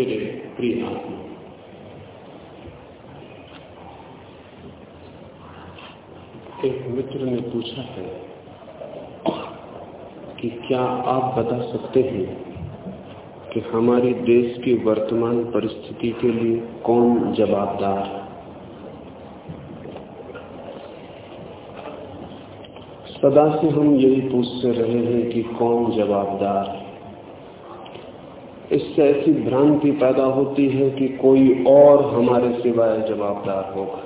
मेरे प्रिय आत्मा। एक मित्र ने पूछा है कि क्या आप बता सकते हैं कि हमारे देश की वर्तमान परिस्थिति के लिए कौन जवाबदार सदा से हम यही पूछते रहे हैं कि कौन जवाबदार है? इससे ऐसी भ्रांति पैदा होती है कि कोई और हमारे सिवाय जवाबदार होगा।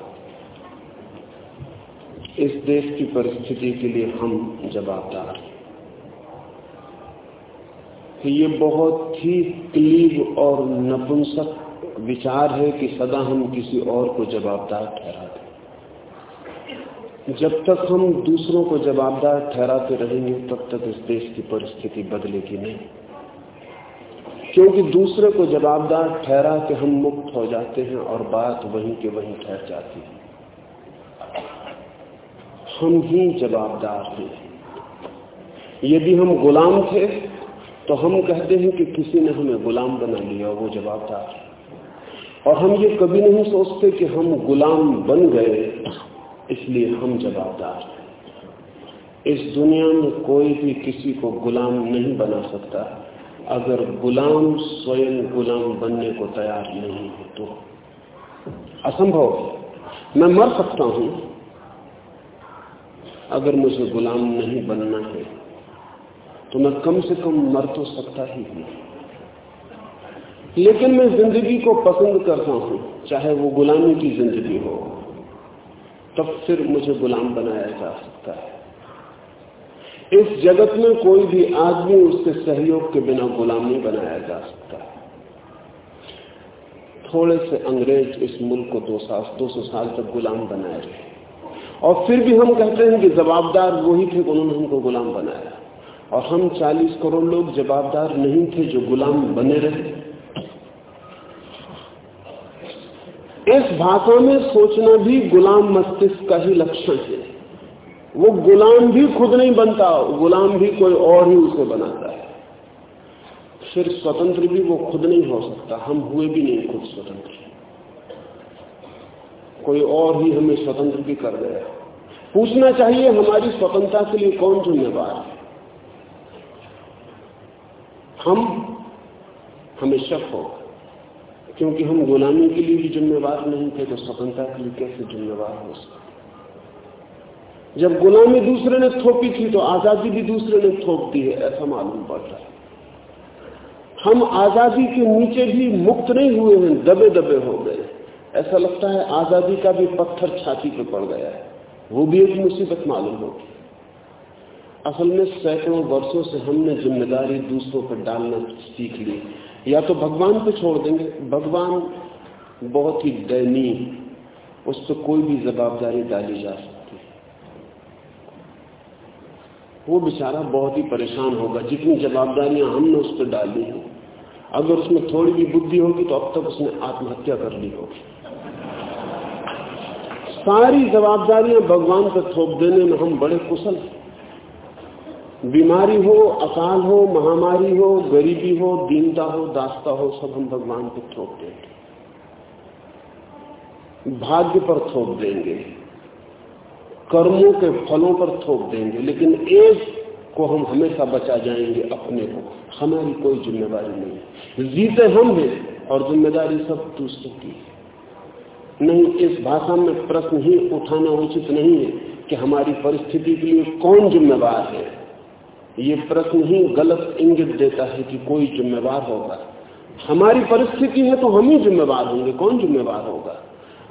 इस देश की परिस्थिति के लिए हम जवाबदार हैं। ये बहुत ही क्लीब और नपुंसक विचार है कि सदा हम किसी और को जवाबदार ठहराते जब तक हम दूसरों को जवाबदार ठहराते रहेंगे, तब तक इस देश की परिस्थिति बदलेगी नहीं। क्योंकि दूसरे को जवाबदार ठहरा के हम मुक्त हो जाते हैं और बात वहीं के वहीं ठहर जाती है। हम ही जवाबदार हैं यदि हम गुलाम थे तो हम कहते हैं कि किसी ने हमें गुलाम बना लिया, वो जवाबदार और हम ये कभी नहीं सोचते कि हम गुलाम बन गए, इसलिए हम जवाबदार हैं। इस दुनिया में कोई भी किसी को गुलाम नहीं बना सकता। अगर गुलाम स्वयं गुलाम बनने को तैयार नहीं है तो असंभव है। मैं मर सकता हूँ, अगर मुझे गुलाम नहीं बनना है तो मैं कम से कम मर तो सकता ही हूँ। लेकिन मैं ज़िंदगी को पसंद करता हूँ, चाहे वो गुलामी की ज़िंदगी हो, तब फिर मुझे गुलाम बनाया जा सकता है। इस जगत में कोई भी आदमी उसके सहयोग के बिना गुलाम नहीं बनाया जा सकता। थोड़े से अंग्रेज़ इस मुल्क को दो साल, दो सौ साल तक गुलाम बनाए रहे। और फिर भी हम कहते हैं कि जवाबदार वही थे उन्होंने हमको गुलाम बनाया। और हम 40 करोड़ लोग जवाबदार नहीं थे जो गुलाम बने रहे। इस भाषा में सोचना भी गुलाम मस्तिष्क का ही लक्षण है। वो गुलाम भी खुद नहीं बनता, गुलाम भी कोई और ही उसे बनाता है। फिर स्वतंत्र भी वो खुद नहीं हो सकता, हम हुए भी नहीं खुद स्वतंत्र। कोई और ही हमें स्वतंत्र भी कर गया पूछना चाहिए, हमारी स्वतंत्रता के लिए कौन जिम्मेवार है? हम हमें शक होगा क्योंकि हम गुलामी के लिए भी जिम्मेवार नहीं थे तो स्वतंत्रता के लिए कैसे जिम्मेवार हो सकते जब गुलामी दूसरे ने थोपी थी तो आज़ादी भी दूसरे ने थोप दी है, ऐसा मालूम पड़ता है। हम आज़ादी के नीचे भी मुक्त नहीं हुए हैं दबे दबे हो गए ऐसा लगता है आज़ादी का भी पत्थर छाती पे पड़ गया है। वो भी एक मुसीबत मालूम होगी असल में सैकड़ों वर्षों से हमने ज़िम्मेदारी दूसरों पर डालना सीख ली। या तो भगवान पे छोड़ देंगे। भगवान बहुत ही दयनीय उस पर कोई भी जवाबदारी डाली जा सकती है वो बेचारा बहुत ही परेशान होगा। जितनी जवाबदारियाँ हमने उस पर डाली हैं, अगर उसमें थोड़ी भी बुद्धि होगी तो अब तक उसने आत्महत्या कर ली होगी। सारी जवाबदारियाँ भगवान पर थोप देने में हम बड़े कुशल बीमारी हो, अकाल हो, महामारी हो, गरीबी हो, दीनता हो, दास्ता हो, सब हम भगवान पर थोप देंगे। भाग्य पर थोप देंगे। कर्मों के फलों पर थोप देंगे, लेकिन एक को हम हमेशा बचा जाएँगे अपने को। हमारी कोई ज़िम्मेदारी नहीं जीते हम हैं और ज़िम्मेदारी सब दूसरों की नहीं, इस भाषा में प्रश्न ही उठाना उचित नहीं है कि हमारी परिस्थिति के लिए कौन जिम्मेवार है। ये प्रश्न ही गलत इंगित देता है कि कोई जिम्मेवार होगा। हमारी परिस्थिति है तो हम ही जिम्मेवार होंगे। कौन जिम्मेवार होगा?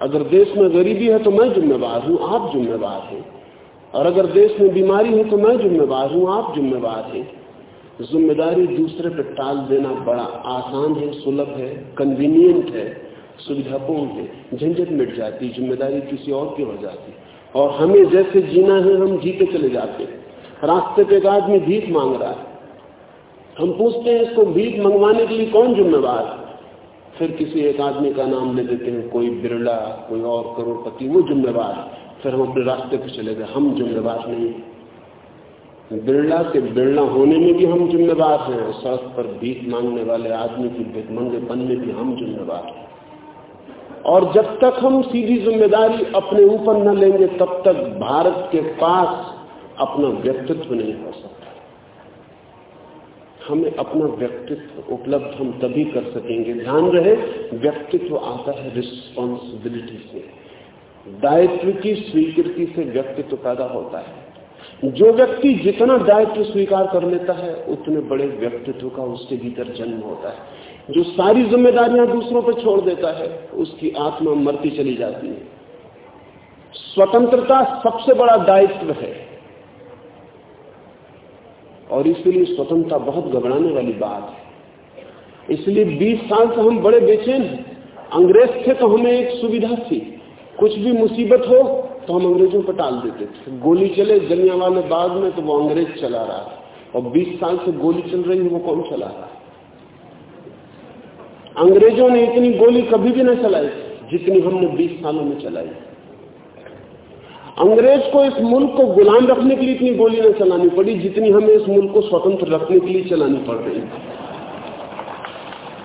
अगर देश में गरीबी है तो मैं जिम्मेवार हूँ, आप जिम्मेवार हैं। और अगर देश में बीमारी है तो मैं जिम्मेवार हूँ, आप जिम्मेवार हैं। ज़िम्मेदारी दूसरे पर टाल देना बड़ा आसान है, सुलभ है कन्वीनियंट है, सुविधापूर्ण है। झंझट मिट जाती, ज़िम्मेदारी किसी और की हो जाती। और हमें जैसे जीना है, हम जीते चले जाते हैं। रास्ते पे एक आदमी भीख मांग रहा है। हम पूछते हैं, इसको भीख मंगवाने के लिए कौन जिम्मेवार फिर किसी एक आदमी का नाम ले देते हैं, कोई बिरला, कोई और करोड़पति, वो जिम्मेवार फिर हम अपने रास्ते पर चले गए, हम जिम्मेवार नहीं बिरला के बिरला होने में भी हम जिम्मेवार हैं। सड़क पर भीख मांगने वाले आदमी की भिकमंगेपन में भी हम जिम्मेवार हैं। और जब तक हम सीधी ज़िम्मेदारी अपने ऊपर न लेंगे, तब तक भारत के पास अपना व्यक्तित्व नहीं हो सकता। हमें अपना व्यक्तित्व उपलब्ध हम तभी कर सकेंगे। ध्यान रहे, व्यक्तित्व आता है रिस्पॉन्सिबिलिटी से। दायित्व की स्वीकृति से व्यक्तित्व पैदा होता है। जो व्यक्ति जितना दायित्व स्वीकार कर लेता है, उतने बड़े व्यक्तित्व का उसके भीतर जन्म होता है। जो सारी जिम्मेदारियाँ दूसरों पर छोड़ देता है, उसकी आत्मा मरती चली जाती है। स्वतंत्रता सबसे बड़ा दायित्व है। और इसलिए स्वतंत्रता बहुत घबराने वाली बात है। इसलिए 20 साल से हम बड़े बेचैन अंग्रेज़ थे तो हमें एक सुविधा थी। कुछ भी मुसीबत हो तो हम अंग्रेज़ों पर टाल देते थे। गोली चले जलिया वाले बाग में तो वो अंग्रेज़ चला रहा है। और 20 साल से गोली चल रही है, वो कौन चला रहा है? अंग्रेज़ों ने इतनी गोली कभी भी ना चलाई, जितनी हमने 20 सालों में चलाई। अंग्रेज़ को इस मुल्क को गुलाम रखने के लिए इतनी गोली न चलानी पड़ी जितनी हमें इस मुल्क को स्वतंत्र रखने के लिए चलानी पड़ रही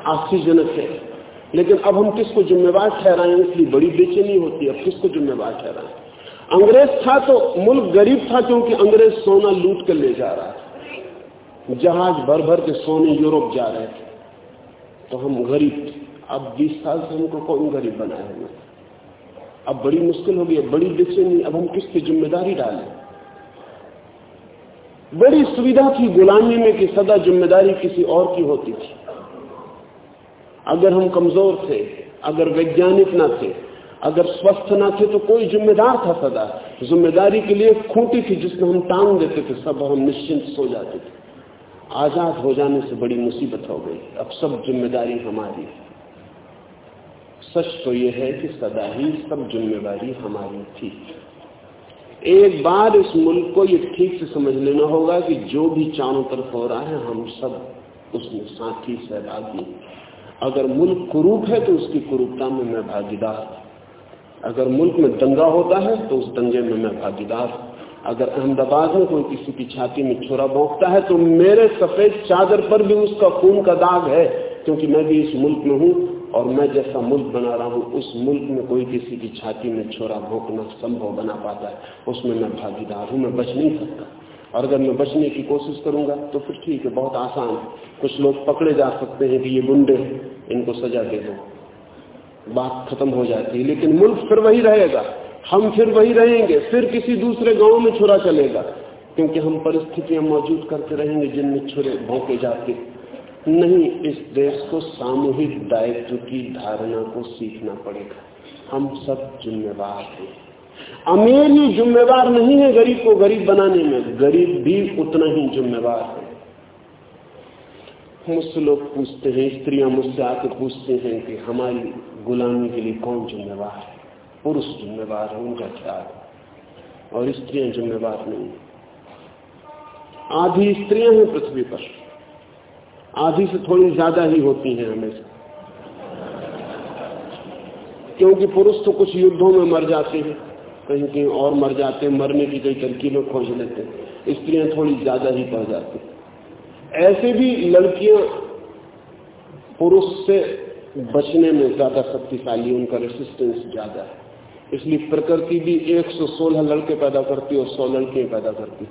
आश्चर्यजनक है। लेकिन अब हम किसको जिम्मेवार ठहराएँ? इसलिए बड़ी बेचैनी होती है। अब किसको जिम्मेवार ठहराएँ? अंग्रेज़ था तो मुल्क गरीब था क्योंकि अंग्रेज़ सोना लूट कर ले जा रहा था। जहाज़ भर भर के सोने यूरोप जा रहे थे। तो हम गरीब अब 20 साल से हमको कौन गरीब बनाए हुए अब बड़ी मुश्किल हो गई बड़ी बेचैनी अब हम किस पे ज़िम्मेदारी डालें? बड़ी सुविधा थी गुलामी में कि सदा ज़िम्मेदारी किसी और की होती थी। अगर हम कमज़ोर थे, अगर वैज्ञानिक ना थे, अगर स्वस्थ ना थे तो कोई जिम्मेदार था सदा। ज़िम्मेदारी के लिए खूंटी थी जिसमें हम टांग देते थे, सब हम निश्चिंत सो जाते थे। आज़ाद हो जाने से बड़ी मुसीबत हो गई। अब सब ज़िम्मेदारी हमारी सच तो यह है कि सदा ही सब ज़िम्मेदारी हमारी थी। एक बार इस मुल्क को ये ठीक से समझ लेना होगा कि जो भी चारों तरफ़ हो रहा है, हम सब उसमें साथी, सहभागी अगर मुल्क कुरूप है तो उसकी कुरूपता में मैं भागीदार अगर मुल्क में दंगा होता है तो उस दंगे में मैं भागीदार अगर अहमदाबाद में कोई किसी की छाती में छोरा बोंकता है तो मेरे सफ़ेद चादर पर भी उसका खून का दाग है, क्योंकि मैं भी इस मुल्क में हूँ। और मैं जैसा मुल्क बना रहा हूँ, उस मुल्क में कोई किसी की छाती में छोरा भोंकना संभव बना पाता है, उसमें मैं भागीदार हूँ, मैं बच नहीं सकता। और अगर मैं बचने की कोशिश करूँगा तो फिर ठीक है, बहुत आसान कुछ लोग पकड़े जा सकते हैं कि ये गुंडे इनको सजा दे दो। बात खत्म हो जाती है, लेकिन मुल्क फिर वही रहेगा। हम फिर वही रहेंगे, फिर किसी दूसरे गाँव में छुरा चलेगा। क्योंकि हम परिस्थितियाँ मौजूद करते रहेंगे, जिनमें छुरे भोंके जाते नहीं, इस देश को सामूहिक दायित्व की धारणा को सीखना पड़ेगा। हम सब जिम्मेवार हैं। अमीर ही जिम्मेवार नहीं है गरीब को गरीब बनाने में। गरीब भी उतना ही जिम्मेवार है। मुझसे लोग पूछते हैं, स्त्रियाँ मुझसे आके पूछते हैं कि हमारी गुलामी के लिए कौन जिम्मेवार है? पुरुष जिम्मेवार है उनका ख्याल और स्त्रियाँ जिम्मेवार नहीं। आधी स्त्रियाँ हैं पृथ्वी पर। आधी से थोड़ी ज़्यादा ही होती हैं हमेशा। क्योंकि पुरुष तो कुछ युद्धों में मर जाते हैं, कहीं कहीं और मर जाते हैं, मरने की कई तरकीबें खोज लेते हैं, स्त्रियाँ थोड़ी ज़्यादा ही पड़ जाती ऐसे भी लड़कियाँ पुरुष से बचने में ज़्यादा शक्तिशाली, उनका रेसिस्टेंस ज़्यादा है। इसलिए प्रकृति भी 116 लड़के पैदा करती है और 100 लड़के पैदा करती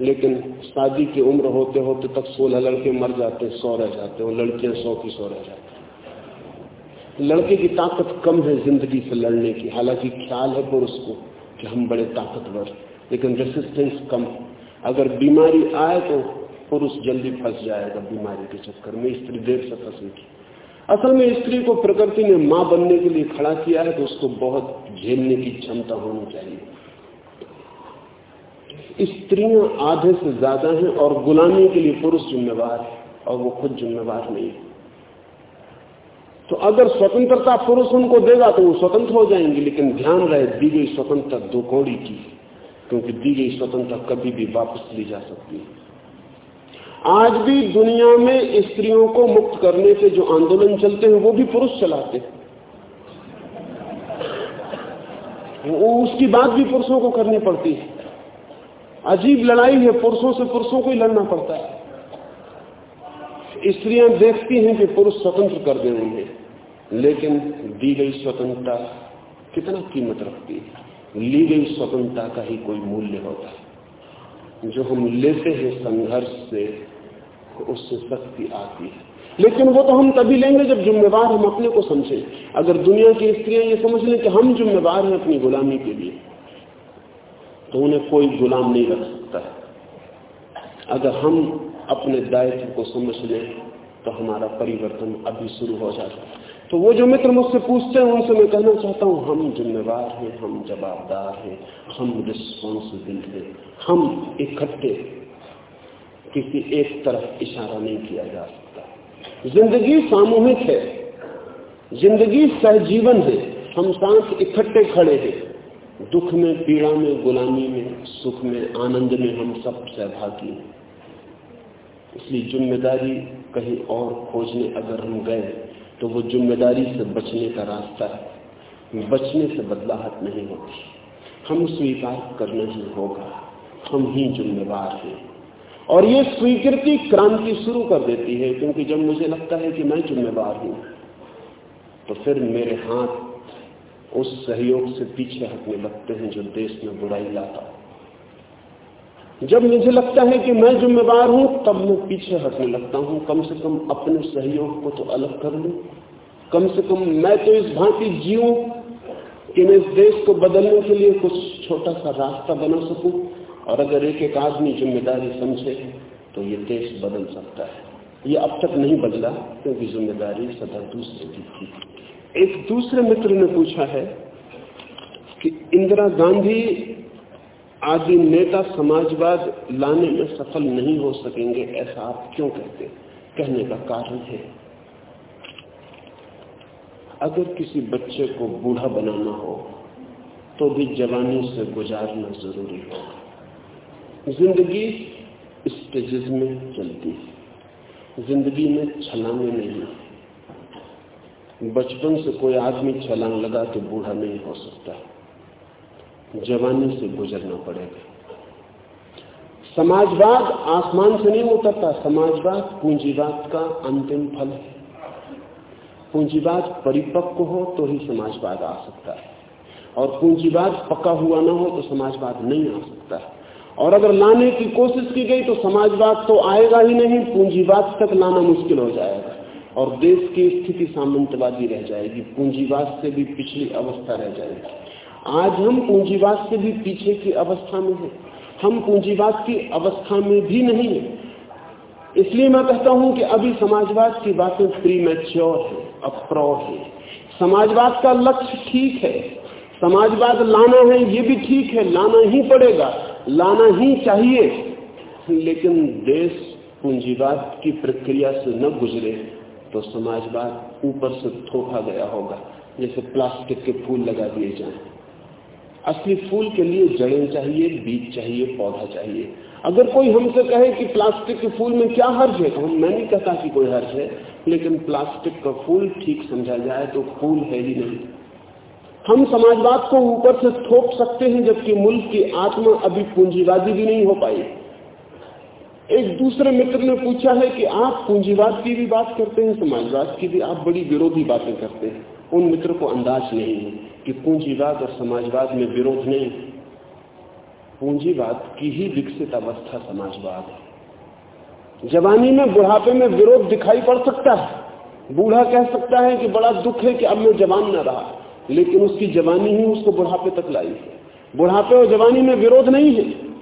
लेकिन शादी की उम्र होते होते तक 16 लड़के मर जाते, सौ रह जाते, और लड़कियाँ सौ की सौ रह जाती। लड़के की ताकत कम है ज़िंदगी से लड़ने की। हालाँकि ख्याल है पुरुष को कि हम बड़े ताकतवर लेकिन रेसिस्टेंस कम अगर बीमारी आए तो पुरुष जल्दी फंस जाएगा बीमारी के चक्कर में। स्त्री देर से फंसेगी असल में स्त्री को प्रकृति ने माँ बनने के लिए खड़ा किया है तो उसको बहुत झेलने की क्षमता होनी चाहिए। स्त्रियाँ आधे से ज़्यादा हैं और गुलामी के लिए पुरुष जिम्मेवार है और वो खुद जिम्मेवार नहीं है। तो अगर स्वतंत्रता पुरुष उनको देगा तो वो स्वतंत्र हो जाएँगे, लेकिन ध्यान रहे, दी गई स्वतंत्रता दो कौड़ी की क्योंकि दी गई स्वतंत्रता कभी भी वापस ली जा सकती है। आज भी दुनिया में स्त्रियों को मुक्त करने के जो आंदोलन चलते हैं, वो भी पुरुष चलाते हैं। उसकी बात भी पुरुषों को करनी पड़ती है। अजीब लड़ाई है, पुरुषों से पुरुषों को ही लड़ना पड़ता है। स्त्रियाँ देखती हैं कि पुरुष स्वतंत्र कर दे लेकिन दी गई स्वतंत्रता कितना कीमत रखती है? ली गई स्वतंत्रता का ही कोई मूल्य होता है। जो हम लेते हैं संघर्ष से, उससे शक्ति आती है। लेकिन वो तो हम तभी लेंगे जब जिम्मेवार हम अपने को समझें। अगर दुनिया की स्त्रियाँ ये समझ लें कि हम जिम्मेवार हैं अपनी गुलामी के लिए तो उन्हें कोई गुलाम नहीं रख सकता है। अगर हम अपने दायित्व को समझ लें तो हमारा परिवर्तन अभी शुरू हो जाता है। तो वो जो मित्र मुझसे पूछते हैं, उनसे मैं कहना चाहता हूँ, हम जिम्मेवार हैं, हम जवाबदार हैं, हम रिस्पॉन्सिबल हैं, हम इकट्ठे, किसी एक तरफ़ इशारा नहीं किया जा सकता। ज़िंदगी सामूहिक है, ज़िंदगी सहजीवन है, हम सांस इकट्ठे खड़े हैं। दुख में, पीड़ा में, गुलामी में, सुख में, आनंद में हम सब सहभागी हैं। इसलिए ज़िम्मेदारी कहीं और खोजने अगर हम गए तो वो ज़िम्मेदारी से बचने का रास्ता है। बचने से बदलाहट नहीं होती। हम स्वीकार करना ही होगा। हम ही जिम्मेवार हैं। और ये स्वीकृति क्रांति शुरू कर देती है, क्योंकि जब मुझे लगता है कि मैं जिम्मेवार हूँ तो फिर मेरे हाथ उस सहयोग से पीछे हटने लगते हैं जो देश में बुराई लाता जब मुझे लगता है कि मैं जिम्मेवार हूँ, तब मैं पीछे हटने लगता हूँ। कम से कम अपने सहयोग को तो अलग कर लू। कम से कम मैं तो इस भांति जीऊं कि मैं इस देश को बदलने के लिए कुछ छोटा सा रास्ता बना सकूँ। और अगर एक एक आदमी ज़िम्मेदारी समझे तो ये देश बदल सकता है। ये अब तक नहीं बदला, क्योंकि ज़िम्मेदारी सदा दूसरे की थी। एक दूसरे मित्र ने पूछा है कि इंदिरा गांधी आदि नेता समाजवाद लाने में सफल नहीं हो सकेंगे, ऐसा आप क्यों कहते? कहने का कारण है, अगर किसी बच्चे को बूढ़ा बनाना हो तो भी जवानी से गुजारना ज़रूरी होगा। ज़िंदगी स्टेजेस में चलती है, ज़िंदगी में छलांगे नहीं। बचपन से कोई आदमी छलांग लगा के बूढ़ा नहीं हो सकता। जवानी से गुजरना पड़ेगा। समाजवाद आसमान से नहीं उतरता, समाजवाद पूंजीवाद का अंतिम फल है। पूंजीवाद परिपक्व हो तो ही समाजवाद आ सकता है। और पूंजीवाद पक्का हुआ ना हो तो समाजवाद नहीं आ सकता। है और अगर लाने की कोशिश की गई तो समाजवाद तो आएगा ही नहीं, पूंजीवाद तक लाना मुश्किल हो जाएगा। और देश की स्थिति सामंतवादी रह जाएगी, पूंजीवाद से भी पिछली अवस्था रह जाएगी। आज हम पूंजीवाद से भी पीछे की अवस्था में हैं। हम पूंजीवाद की अवस्था में भी नहीं है। इसलिए मैं कहता हूँ कि अभी समाजवाद की बातें प्री मैच्योर है अप्रौढ़ है। समाजवाद का लक्ष्य ठीक है। समाजवाद लाना है, ये भी ठीक है, लाना ही पड़ेगा, लाना ही चाहिए। लेकिन देश पूंजीवाद की प्रक्रिया से न गुजरे। तो समाजवाद ऊपर से थोपा गया होगा, जैसे प्लास्टिक के फूल लगा दिए जाएँ। असली फूल के लिए जड़ें चाहिए, बीज चाहिए, पौधा चाहिए। अगर कोई हमसे कहे कि प्लास्टिक के फूल में क्या हर्ज है तो हम, मैं नहीं कहता कि कोई हर्ज है, लेकिन प्लास्टिक का फूल ठीक समझा जाए तो फूल है ही नहीं। हम समाजवाद को ऊपर से थोप सकते हैं, जबकि मुल्क की आत्मा अभी पूंजीवादी भी नहीं हो पाई। एक दूसरे मित्र ने पूछा है कि आप पूंजीवाद की भी बात करते हैं, समाजवाद की भी, आप बड़ी विरोधी बातें करते हैं। उन मित्र को अंदाज नहीं है कि पूंजीवाद और समाजवाद में विरोध नहीं। पूंजीवाद की ही विकसित अवस्था समाजवाद है। जवानी में बुढ़ापे में विरोध दिखाई पड़ सकता है। बूढ़ा कह सकता है कि बड़ा दुख है कि अब मैं जवान न रहा। लेकिन उसकी जवानी ही उसको बुढ़ापे तक लाई है। बुढ़ापे और जवानी में विरोध नहीं है।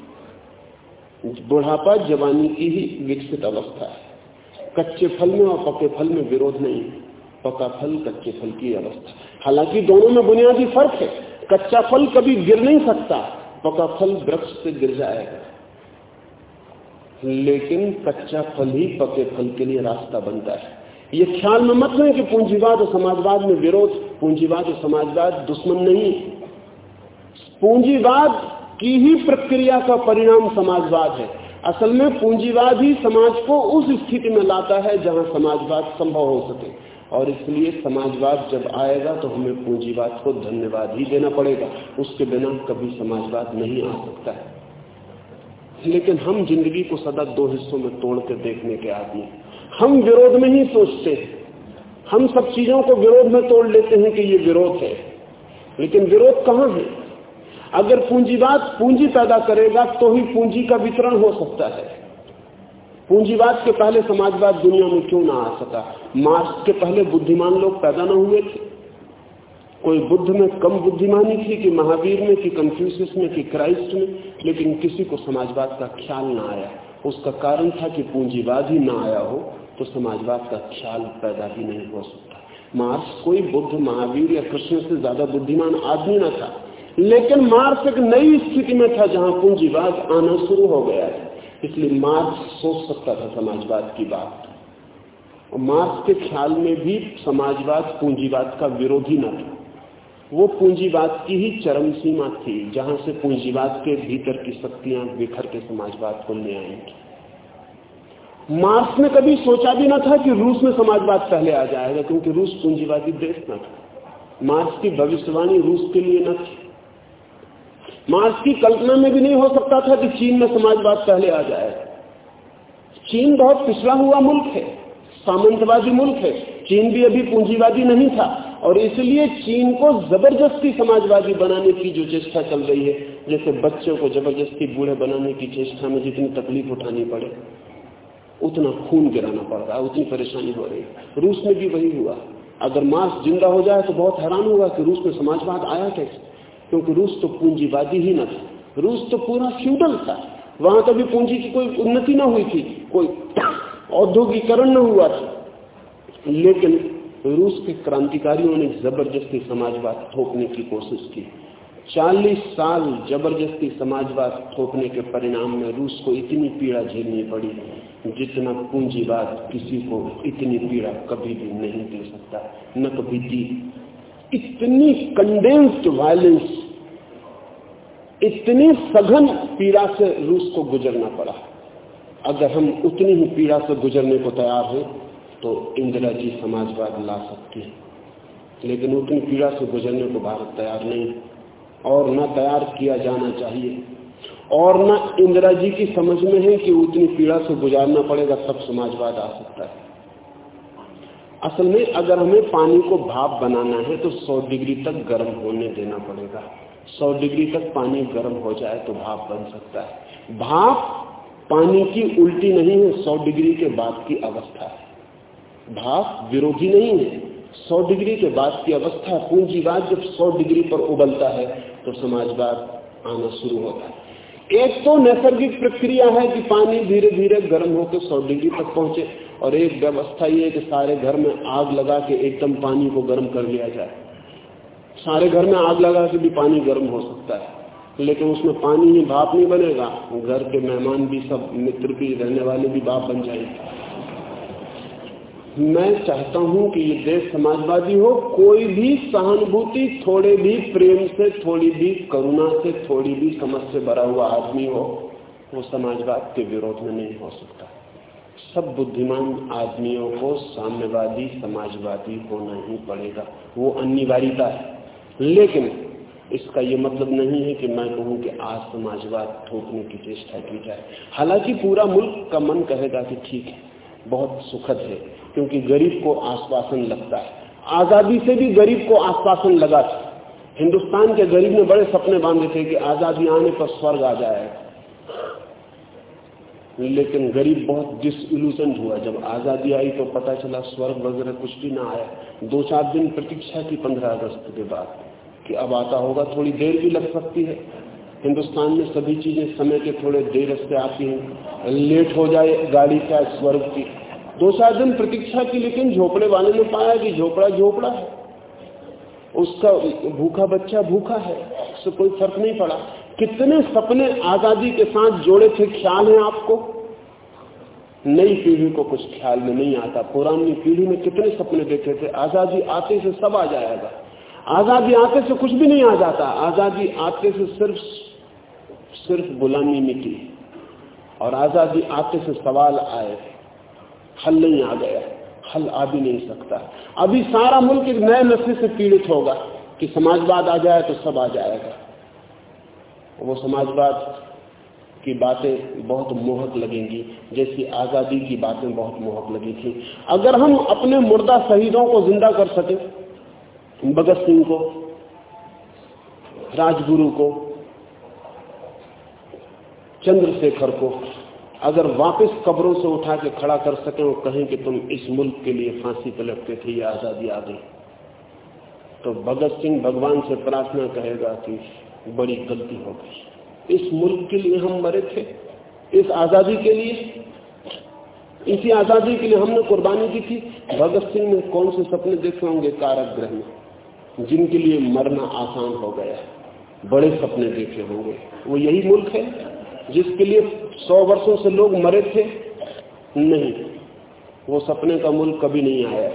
बुढ़ापा जवानी की ही विकसित अवस्था है। कच्चे फल में और पक्के फल में विरोध नहीं पका फल कच्चे फल की अवस्था हालाँकि दोनों में बुनियादी फ़र्क है। कच्चा फल कभी गिर नहीं सकता, पका फल वृक्ष से गिर जाएगा। लेकिन कच्चा फल ही पके फल के लिए रास्ता बनता है। ये ख्याल में मत लें कि पूंजीवाद और समाजवाद में विरोध, पूंजीवाद और समाजवाद दुश्मन नहीं पूंजीवाद की ही प्रक्रिया का परिणाम समाजवाद है। असल में पूंजीवाद ही समाज को उस स्थिति में लाता है जहाँ समाजवाद संभव हो सके। और इसलिए समाजवाद जब आएगा तो हमें पूंजीवाद को धन्यवाद ही देना पड़ेगा। उसके बिना कभी समाजवाद नहीं आ सकता है। लेकिन हम ज़िंदगी को सदा दो हिस्सों में तोड़ के देखने के आदमी हम विरोध में ही सोचते हैं। हम सब चीज़ों को विरोध में तोड़ लेते हैं कि ये विरोध है। लेकिन विरोध कहाँ है? अगर पूंजीवाद पूंजी पैदा करेगा तो ही पूंजी का वितरण हो सकता है। पूंजीवाद के पहले समाजवाद दुनिया में क्यों ना आ सका? मार्क्स के पहले बुद्धिमान लोग पैदा ना हुए थे। कोई बुद्ध में कम बुद्धिमानी थी कि महावीर में, कि कंफ्यूसिस में, कि क्राइस्ट में, लेकिन किसी को समाजवाद का ख्याल ना आया। उसका कारण था कि पूंजीवाद ही ना आया हो तो समाजवाद का ख्याल पैदा ही नहीं हो सकता। मार्क्स कोई बुद्ध, महावीर या कृष्ण से ज़्यादा बुद्धिमान आदमी ना था। लेकिन मार्क्स एक नई स्थिति में था जहाँ पूंजीवाद आना शुरू हो गया था इसलिए मार्क्स सोच सकता था समाजवाद की बात। और मार्क्स के ख्याल में भी समाजवाद पूंजीवाद का विरोधी न था। वो पूंजीवाद की ही चरम सीमा थी, जहाँ से पूंजीवाद के भीतर की शक्तियाँ बिखर के समाजवाद को ले आएँगी। मार्क्स ने कभी सोचा भी ना था कि रूस में समाजवाद पहले आ जाएगा, क्योंकि रूस पूंजीवादी देश न था। मार्क्स की भविष्यवाणी रूस के लिए न थी। मार्क्स की कल्पना में भी नहीं हो सकता था कि चीन में समाजवाद पहले आ जाए। चीन बहुत पिछड़ा हुआ मुल्क है, सामंतवादी मुल्क है। चीन भी अभी पूंजीवादी नहीं था और इसलिए चीन को ज़बरदस्ती समाजवादी बनाने की जो चेष्टा चल रही है, जैसे बच्चों को ज़बरदस्ती बूढ़े बनाने की चेष्टा में जितनी तकलीफ़ उठानी पड़े, उतना खून गिराना पड़ रहा है, उतनी परेशानी हो रही रूस में भी वही हुआ। अगर मार्स ज़िंदा हो जाए तो बहुत हैरान होगा कि रूस में समाजवाद आया कैसे? क्योंकि रूस तो पूंजीवादी ही न था। रूस तो पूरा फ्यूडल था। वहाँ कभी पूंजी की कोई उन्नति ना हुई थी। कोई औद्योगिकरण न हुआ था। लेकिन रूस के क्रांतिकारियों ने ज़बरदस्ती समाजवाद थोपने की कोशिश की। 40 साल ज़बरदस्ती समाजवाद थोपने के परिणाम में रूस को इतनी पीड़ा झेलनी पड़ी, जितना पूंजीवाद किसी को इतनी पीड़ा कभी भी नहीं दे सकता, न कभी दी। इतनी कंडेंस्ड वायलेंस इतनी सघन पीड़ा से रूस को गुजरना पड़ा। अगर हम उतनी ही पीड़ा से गुजरने को तैयार हैं तो इंदिरा जी समाजवाद ला सकती है। लेकिन उतनी पीड़ा से गुजरने को भारत तैयार नहीं और ना तैयार किया जाना चाहिए। और ना इंदिरा जी की समझ में है कि उतनी पीड़ा से गुजारना पड़ेगा तब समाजवाद आ सकता है। असल में अगर हमें पानी को भाप बनाना है तो 100 डिग्री तक गर्म होने देना पड़ेगा। 100 डिग्री तक पानी गर्म हो जाए तो भाप बन सकता है। भाप पानी की उल्टी नहीं है 100 डिग्री के बाद की अवस्था है। भाप विरोधी नहीं है। 100 डिग्री के बाद की अवस्था, पूंजीवाद जब 100 डिग्री पर उबलता है तो समाजवाद आना शुरू होता है। एक तो नैसर्गिक प्रक्रिया है कि पानी धीरे धीरे गर्म होकर सौ डिग्री तक पहुँचे और एक व्यवस्था ये है कि सारे घर में आग लगा के एकदम पानी को गर्म कर लिया जाए। सारे घर में आग लगा के भी पानी गर्म हो सकता है, लेकिन उसमें पानी ही भाप नहीं बनेगा। घर के मेहमान भी सब, मित्र भी, रहने वाले भी भाप बन जाएँगे। मैं चाहता हूँ कि ये देश समाजवादी हो, कोई भी सहानुभूति, थोड़े भी प्रेम से, थोड़ी भी करुणा से, थोड़ी भी समझ से भरा हुआ आदमी हो, वो समाजवाद के विरोध में नहीं हो सकता। सब बुद्धिमान आदमियों को साम्यवादी, समाजवादी होना ही पड़ेगा। वो अनिवार्यता है। लेकिन इसका ये मतलब नहीं है कि मैं कहूँ कि आज समाजवाद थोपने की चेष्टा की जाए। हालाँकि पूरा मुल्क का मन कहेगा कि ठीक है, बहुत सुखद है। क्योंकि गरीब को आश्वासन लगता है। आज़ादी से भी गरीब को आश्वासन लगा था। हिंदुस्तान के गरीब ने बड़े सपने बांधे थे कि आज़ादी आने पर स्वर्ग आ जाएगा लेकिन गरीब बहुत डिसइल्यूशन हुआ। जब आज़ादी आई तो पता चला स्वर्ग वगैरह कुछ भी ना आया। दो चार दिन प्रतीक्षा की पंद्रह अगस्त के बाद कि अब आता होगा, थोड़ी देर भी लग सकती है। हिंदुस्तान में सभी चीज़ें समय के थोड़े देर से आती हैं। लेट हो जाए गाड़ी, क्या स्वर्ग की दो चार दिन प्रतीक्षा की, लेकिन झोपड़े वाले ने पाया कि झोपड़ा झोपड़ा है। उसका भूखा बच्चा भूखा है, उससे कोई फ़र्क नहीं पड़ा। कितने सपने आज़ादी के साथ जोड़े थे, ख्याल है आपको? नई पीढ़ी को कुछ ख्याल में नहीं आता। पुरानी पीढ़ी में कितने सपने देखे थे, आज़ादी आते से सब आ जाएगा। आज़ादी आते से कुछ भी नहीं आ जाता। आज़ादी आते से सिर्फ़ सिर्फ़ गुलामी मिटी। और आज़ादी आते से सवाल आए। हल नहीं आ गया हल आ भी नहीं सकता। अभी सारा मुल्क एक नए नशे से पीड़ित होगा कि समाजवाद आ जाए तो सब आ जाएगा। वो समाजवाद की बातें बहुत मोहक लगेंगी, जैसी आज़ादी की बातें बहुत मोहक लगी थी। अगर हम अपने मुर्दा शहीदों को ज़िंदा कर सके, भगत सिंह को, राजगुरु को, चंद्रशेखर को अगर वापस कब्रों से उठा के खड़ा कर सके और कहें कि तुम इस मुल्क के लिए फांसी पर लगते थे, ये आज़ादी आ गई। तो भगत सिंह भगवान से प्रार्थना कहेगा कि बड़ी गलती हो गई। इस मुल्क के लिए हम मरे थे, इस आज़ादी के लिए, इसी आज़ादी के लिए हमने कुर्बानी की थी। भगत सिंह ने कौन से सपने देखे होंगे? कारक ग्रह में, जिनके लिए मरना आसान हो गया बड़े सपने देखे होंगे। वो यही मुल्क है जिसके लिए सौ वर्षों से लोग मरे थे? नहीं। वो सपने का मुल्क कभी नहीं आया।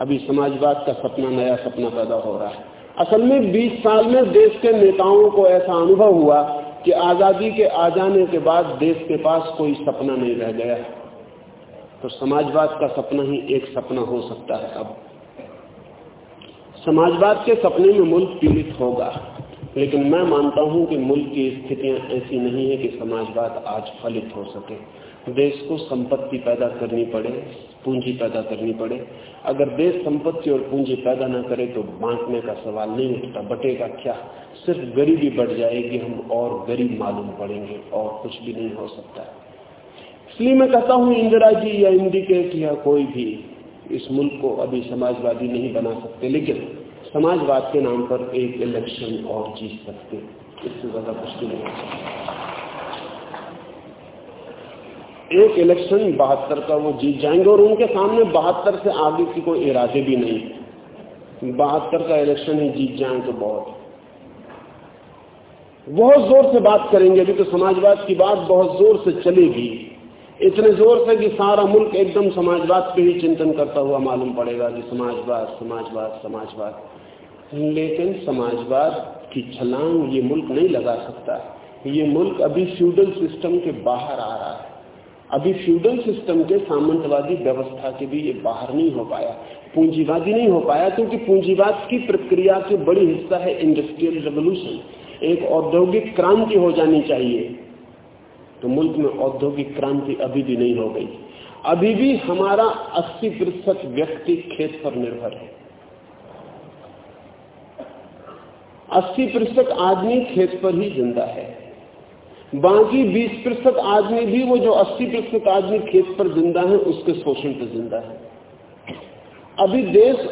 अभी समाजवाद का सपना, नया सपना पैदा हो रहा है। असल में 20 साल में देश के नेताओं को ऐसा अनुभव हुआ कि आज़ादी के आ जाने के बाद देश के पास कोई सपना नहीं रह गया। तो समाजवाद का सपना ही एक सपना हो सकता है अब। समाजवाद के सपने में मुल्क पीड़ित होगा। लेकिन मैं मानता हूँ कि मुल्क की स्थितियाँ ऐसी नहीं है कि समाजवाद आज फलित हो सके। देश को संपत्ति पैदा करनी पड़े, पूंजी पैदा करनी पड़े। अगर देश संपत्ति और पूंजी पैदा ना करे तो बांटने का सवाल नहीं उठता, बटेगा क्या? सिर्फ़ गरीबी बढ़ जाएगी, हम और गरीब मालूम पड़ेंगे और कुछ भी नहीं हो सकता। इसलिए मैं कहता हूँ, इंदिरा जी या इंडिकेट या कोई भी इस मुल्क को अभी समाजवादी नहीं बना सकते, लेकिन समाजवाद के नाम पर एक इलेक्शन और जीत सकते इससे ज़्यादा कुछ नहीं एक इलेक्शन बहत्तर का वो जीत जाएँगे और उनके सामने बहत्तर से आगे की कोई इरादे भी नहीं बहत्तर का इलेक्शन ही जीत जाए तो बहुत। बहुत ज़ोर से बात करेंगे, अभी तो समाजवाद की बात बहुत ज़ोर से चलेगी। इतने ज़ोर से कि सारा मुल्क एकदम समाजवाद पे ही चिंतन करता हुआ मालूम पड़ेगा कि समाजवाद समाजवाद समाजवाद। लेकिन समाजवाद की छलांग ये मुल्क नहीं लगा सकता। ये मुल्क अभी फ्यूडल सिस्टम के बाहर आ रहा है। अभी फ्यूडल सिस्टम के सामंतवादी व्यवस्था के भी ये बाहर नहीं हो पाया। पूंजीवादी नहीं हो पाया क्योंकि पूंजीवाद की प्रक्रिया के बड़ी हिस्सा है इंडस्ट्रियल रेवोल्यूशन एक औद्योगिक क्रांति हो जानी चाहिए। तो मुल्क में औद्योगिक क्रांति अभी भी नहीं हो गई। अभी भी हमारा 80 प्रतिशत व्यक्ति खेत पर निर्भर है। अस्सी प्रतिशत आदमी खेत पर ही ज़िंदा है। बाकी बीस प्रतिशत आदमी भी वो जो अस्सी प्रतिशत आदमी खेत पर ज़िंदा है, उसके शोषण पर ज़िंदा है। अभी देश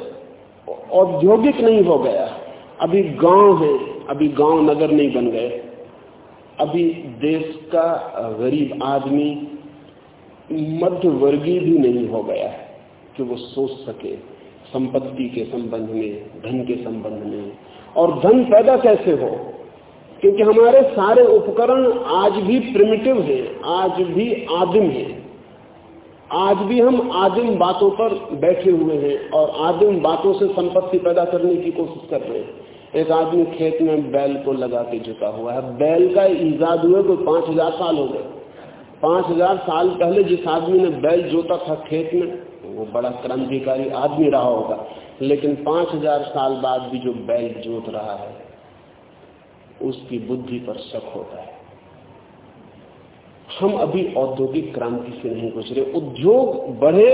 औद्योगिक नहीं हो गया। अभी गाँव है, अभी गाँव नगर नहीं बन गए। अभी देश का गरीब आदमी मध्य वर्गीय भी नहीं हो गया है कि वो सोच सके। संपत्ति के संबंध में, धन के संबंध में और धन पैदा कैसे हो? क्योंकि हमारे सारे उपकरण आज भी प्रिमिटिव हैं, आज भी आदिम हैं। आज भी हम आदिम बातों पर बैठे हुए हैं और आदिम बातों से संपत्ति पैदा करने की कोशिश कर रहे हैं। एक आदमी खेत में बैल को लगा के जुटा हुआ है। बैल का ईजाद हुए कोई पाँच हज़ार साल हो गए। पाँच हज़ार साल पहले जिस आदमी ने बैल जोता था खेत में वो बड़ा क्रांतिकारी आदमी रहा होगा। लेकिन पाँच हज़ार साल बाद भी जो बैल जोत रहा है, उसकी बुद्धि पर शक होता है। हम अभी औद्योगिक क्रांति से नहीं गुजरे। उद्योग बढ़े,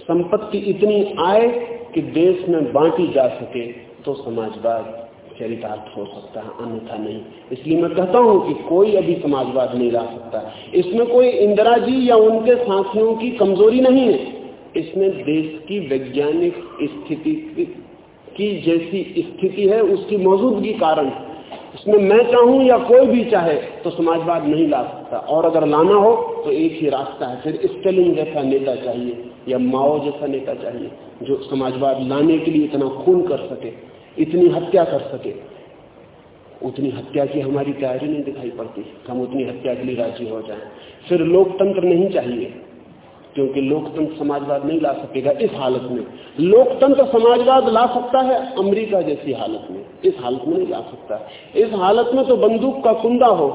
संपत्ति इतनी आए कि देश में बांटी जा सके तो समाजवाद चरितार्थ हो सकता है, अन्यथा नहीं। इसलिए मैं कहता हूँ कि कोई अभी समाजवाद नहीं ला सकता। इसमें कोई इंदिरा जी या उनके साथियों की कमज़ोरी नहीं है। इसमें देश की वैज्ञानिक स्थिति की जैसी स्थिति है, उसकी मौजूदगी कारण। इसमें मैं चाहूँ या कोई भी चाहे तो समाजवाद नहीं ला सकता। और अगर लाना हो तो एक ही रास्ता है। फिर स्टेलिन जैसा नेता चाहिए, या माओ जैसा नेता चाहिए, जो समाजवाद लाने के लिए इतना खून कर सके, इतनी हत्या कर सके। उतनी हत्या की हमारी तैयारी नहीं दिखाई पड़ती। हम उतनी हत्या के लिए राज़ी हो जाए। फिर लोकतंत्र नहीं चाहिए। क्योंकि लोकतंत्र समाजवाद नहीं ला सकेगा इस हालत में। लोकतंत्र समाजवाद ला सकता है, अमेरिका जैसी हालत में। इस हालत में नहीं ला सकता। इस हालत में तो बंदूक का कुंदा हो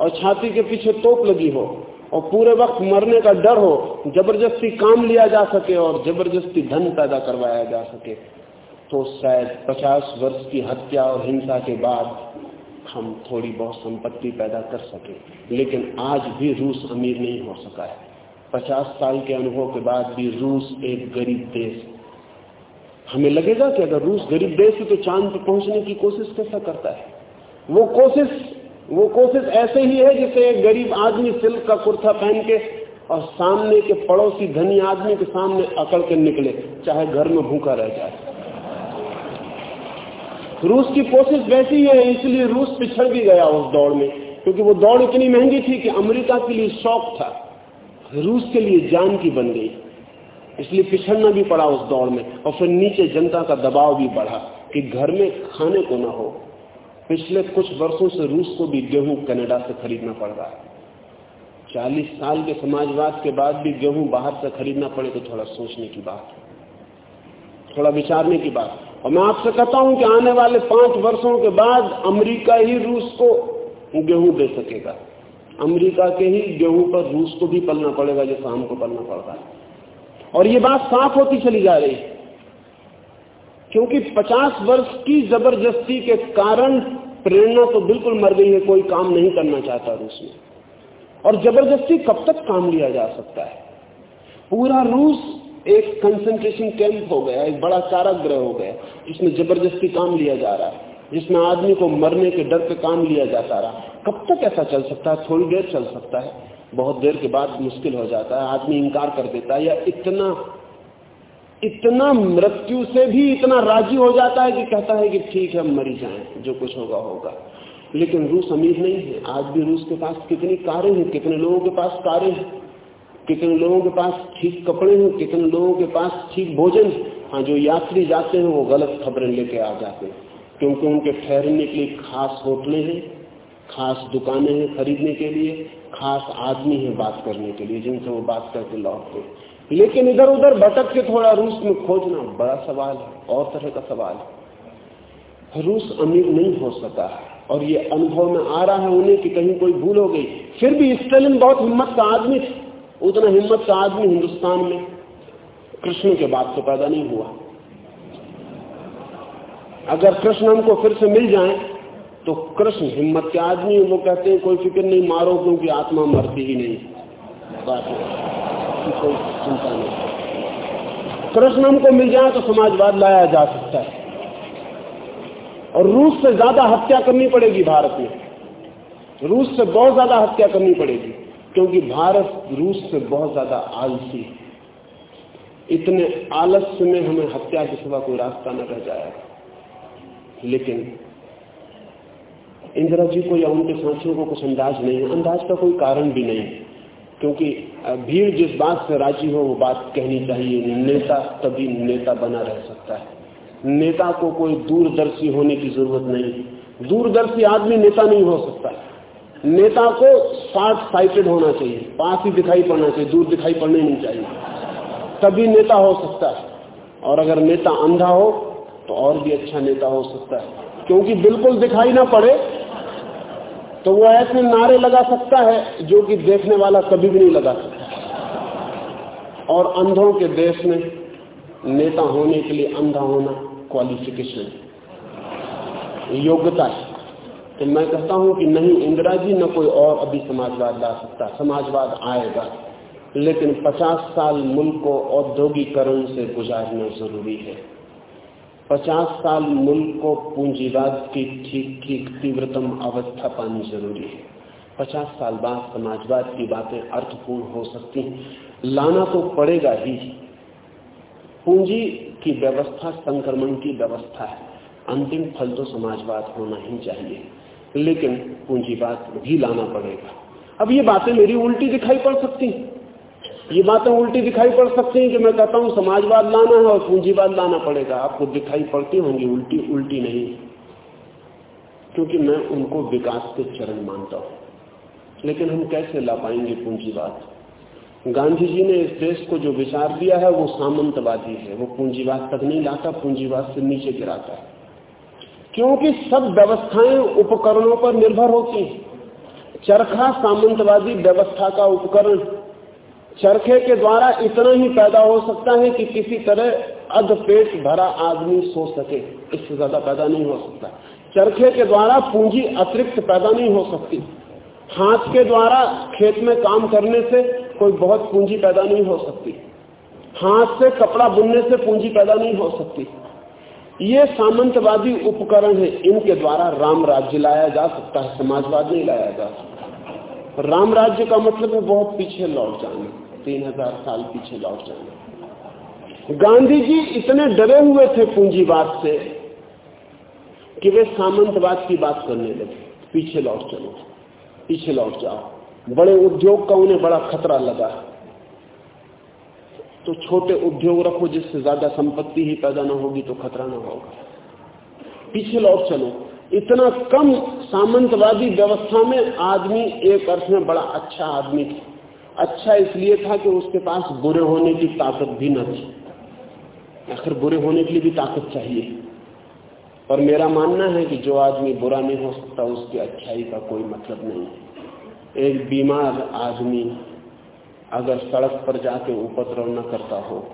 और छाती के पीछे तोप लगी हो और पूरे वक्त मरने का डर हो, ज़बरदस्ती काम लिया जा सके और ज़बरदस्ती धन पैदा करवाया जा सके तो शायद 50 वर्ष की हत्या और हिंसा के बाद हम थोड़ी बहुत संपत्ति पैदा कर सके। लेकिन आज भी रूस अमीर नहीं हो सका है। पचास साल के अनुभव के बाद भी रूस एक गरीब देश हमें लगेगा कि अगर रूस गरीब देश है तो चाँद पर पहुँचने की कोशिश कैसा करता है? वो कोशिश वो कोशिश ऐसे ही है जैसे एक गरीब आदमी सिल्क का कुर्ता पहन के और सामने के पड़ोसी धनी आदमी के सामने अकड़ के निकले, चाहे घर में भूखा रह जाए। रूस की कोशिश वैसी है, इसलिए रूस पिछड़ भी गया उस दौड़ में, क्योंकि वो दौड़ इतनी महँगी थी कि अमेरिका के लिए शौक था। रूस के लिए जान की बन गई। इसलिए पिछड़ना भी पड़ा उस दौड़ में और फिर नीचे जनता का दबाव भी बढ़ा कि घर में खाने को ना हो। पिछले कुछ वर्षों से रूस को भी गेहूँ कनाडा से खरीदना पड़ रहा है। चालीस साल के समाजवाद के बाद भी गेहूँ बाहर से खरीदना पड़े तो थोड़ा सोचने की बात थोड़ा विचारने की बात और मैं आपसे कहता हूँ कि आने वाले पाँच वर्षों के बाद अमेरिका ही रूस को गेहूँ दे सकेगा। अमेरिका के ही गेहूँ पर रूस को भी पलना पड़ेगा जैसा हमको पलना पड़ रहा है। और ये बात साफ़ होती चली जा रही है। क्योंकि 50 वर्ष की ज़बरदस्ती के कारण प्रेरणा तो बिल्कुल मर गई है, कोई काम नहीं करना चाहता रूस में। और ज़बरदस्ती कब तक काम लिया जा सकता है? पूरा रूस एक कंसंट्रेशन कैंप हो गया, एक बड़ा कारागृह हो गया, जिसमें ज़बरदस्ती काम लिया जा रहा है। जिसमें आदमी को मरने के डर पे काम लिया जाता रहा। कब तक ऐसा चल सकता है? थोड़ी देर चल सकता है। बहुत देर के बाद मुश्किल हो जाता है। आदमी इंकार कर देता है या इतना इतना मृत्यु से भी इतना राज़ी हो जाता है कि कहता है कि ठीक है, हम मरी जाए, जो कुछ होगा होगा। लेकिन रूस अमीर नहीं है। आज भी रूस के पास कितनी कारें हैं, कितने लोगों के पास कारें हैं, कितने लोगों के पास ठीक कपड़े हैं, कितने लोगों के पास ठीक भोजन हाँ जो यात्री जाते हैं, वो गलत खबरें लेके आ जाते हैं। क्योंकि उनके ठहरने के लिए खास होटलें हैं, खास दुकानें हैं खरीदने के लिए, खास आदमी है बात करने के लिए, जिनसे वो बात करके लौटते लेकिन इधर उधर भटक के थोड़ा रूस में खोजना बड़ा सवाल है, और तरह का सवाल है। रूस अमीर नहीं हो सका है, और ये अनुभव में आ रहा है उन्हें कि कहीं कोई भूल हो गई। फिर भी स्टेलिन बहुत हिम्मत का आदमी उतना हिम्मत का आदमी हिंदुस्तान में कृष्ण के बाद तो पैदा नहीं हुआ। अगर कृष्ण हमको फिर से मिल जाए तो कृष्ण हिम्मत के आदमी वो कहते हैं, कोई फ़िक्र नहीं, मारो, क्योंकि आत्मा मरती ही नहीं। बात कोई चिंता नहीं। कृष्ण हमको मिल जाए तो समाजवाद लाया जा सकता है। और रूस से ज़्यादा हत्या करनी पड़ेगी भारत में। रूस से बहुत ज़्यादा हत्या करनी पड़ेगी, क्योंकि भारत रूस से बहुत ज़्यादा आलसी है। इतने आलस्य में हमें हत्या के सिवा कोई रास्ता न रह जाएगा। लेकिन इंदिरा जी को या उनके साथियों को कुछ अंदाज नहीं है। अंदाज का कोई कारण भी नहीं क्योंकि भीड़ जिस बात से राज़ी हो, वो बात कहनी चाहिए। नेता तभी नेता बना रह सकता है। नेता को कोई दूरदर्शी होने की ज़रूरत नहीं। दूरदर्शी आदमी नेता नहीं हो सकता। नेता को शार्ट साइटेड होना चाहिए। पास ही दिखाई पड़ना चाहिए, दूर दिखाई पड़ने नहीं चाहिए। तभी नेता हो सकता है। और अगर नेता अंधा हो तो और भी अच्छा नेता हो सकता है। क्योंकि बिल्कुल दिखाई ना पड़े तो वो ऐसे नारे लगा सकता है जो कि देखने वाला कभी भी नहीं लगा सकता। और अंधों के देश में नेता होने के लिए अंधा होना क्वालिफिकेशन योग्यता है। तो मैं कहता हूँ कि नहीं इंदिरा जी न कोई और अभी समाजवाद ला सकता समाजवाद आएगा, लेकिन 50 साल मुल्क को औद्योगिकरण से गुजारना ज़रूरी है। पचास साल मुल्क को पूंजीवाद की ठीक ठीक तीव्रतम अवस्था पानी ज़रूरी है। पचास साल बाद समाजवाद की बातें अर्थपूर्ण हो सकती हैं। लाना तो पड़ेगा ही। पूंजी की व्यवस्था संक्रमण की व्यवस्था है। अंतिम फल तो समाजवाद होना ही चाहिए। लेकिन पूंजीवाद भी लाना पड़ेगा। अब ये बातें मेरी उल्टी दिखाई पड़ सकती हैं। ये बातें उल्टी दिखाई पड़ सकती हैं कि मैं कहता हूँ समाजवाद लाना है और पूंजीवाद लाना पड़ेगा। आपको दिखाई पड़ती होंगी, उल्टी उल्टी नहीं। क्योंकि मैं उनको विकास के चरण मानता हूँ। लेकिन हम कैसे ला पाएँगे पूंजीवाद? गांधी जी ने इस देश को जो विचार दिया है, वो सामंतवादी है। वो पूंजीवाद तक नहीं लाता, पूंजीवाद से नीचे गिराता है। क्योंकि सब व्यवस्थाएँ उपकरणों पर निर्भर होती हैं। चरखा सामंतवादी व्यवस्था का उपकरण चरखे के द्वारा इतना ही पैदा हो सकता है कि किसी तरह अध पेट भरा आदमी सो सके। इससे ज़्यादा पैदा नहीं हो सकता। चरखे के द्वारा पूंजी अतिरिक्त पैदा नहीं हो सकती। हाथ के द्वारा खेत में काम करने से कोई बहुत पूंजी पैदा नहीं हो सकती। हाथ से कपड़ा बुनने से पूंजी पैदा नहीं हो सकती। ये सामंतवादी उपकरण है। इनके द्वारा राम राज्य लाया जा सकता है, समाजवाद नहीं लाया जा सकता। राम राज्य का मतलब है बहुत पीछे लौट जाना। तीन हज़ार साल पीछे लौट जाना गांधी जी इतने डरे हुए थे पूंजीवाद से कि वे सामंतवाद की बात करने लगे। पीछे लौट चलो, पीछे लौट जाओ। बड़े उद्योग का उन्हें बड़ा खतरा लगा। तो छोटे उद्योग रखो जिससे ज़्यादा संपत्ति ही पैदा ना होगी तो खतरा ना होगा। पीछे लौट चलो। इतना कम सामंतवादी व्यवस्था में आदमी एक अर्थ में बड़ा अच्छा आदमी था। अच्छा इसलिए था कि उसके पास बुरे होने की ताकत भी न थी। आखिर बुरे होने के लिए भी ताकत चाहिए। और मेरा मानना है कि जो आदमी बुरा नहीं हो सकता, उसकी अच्छाई का कोई मतलब नहीं एक बीमार आदमी अगर सड़क पर जाके उपद्रव न करता हो,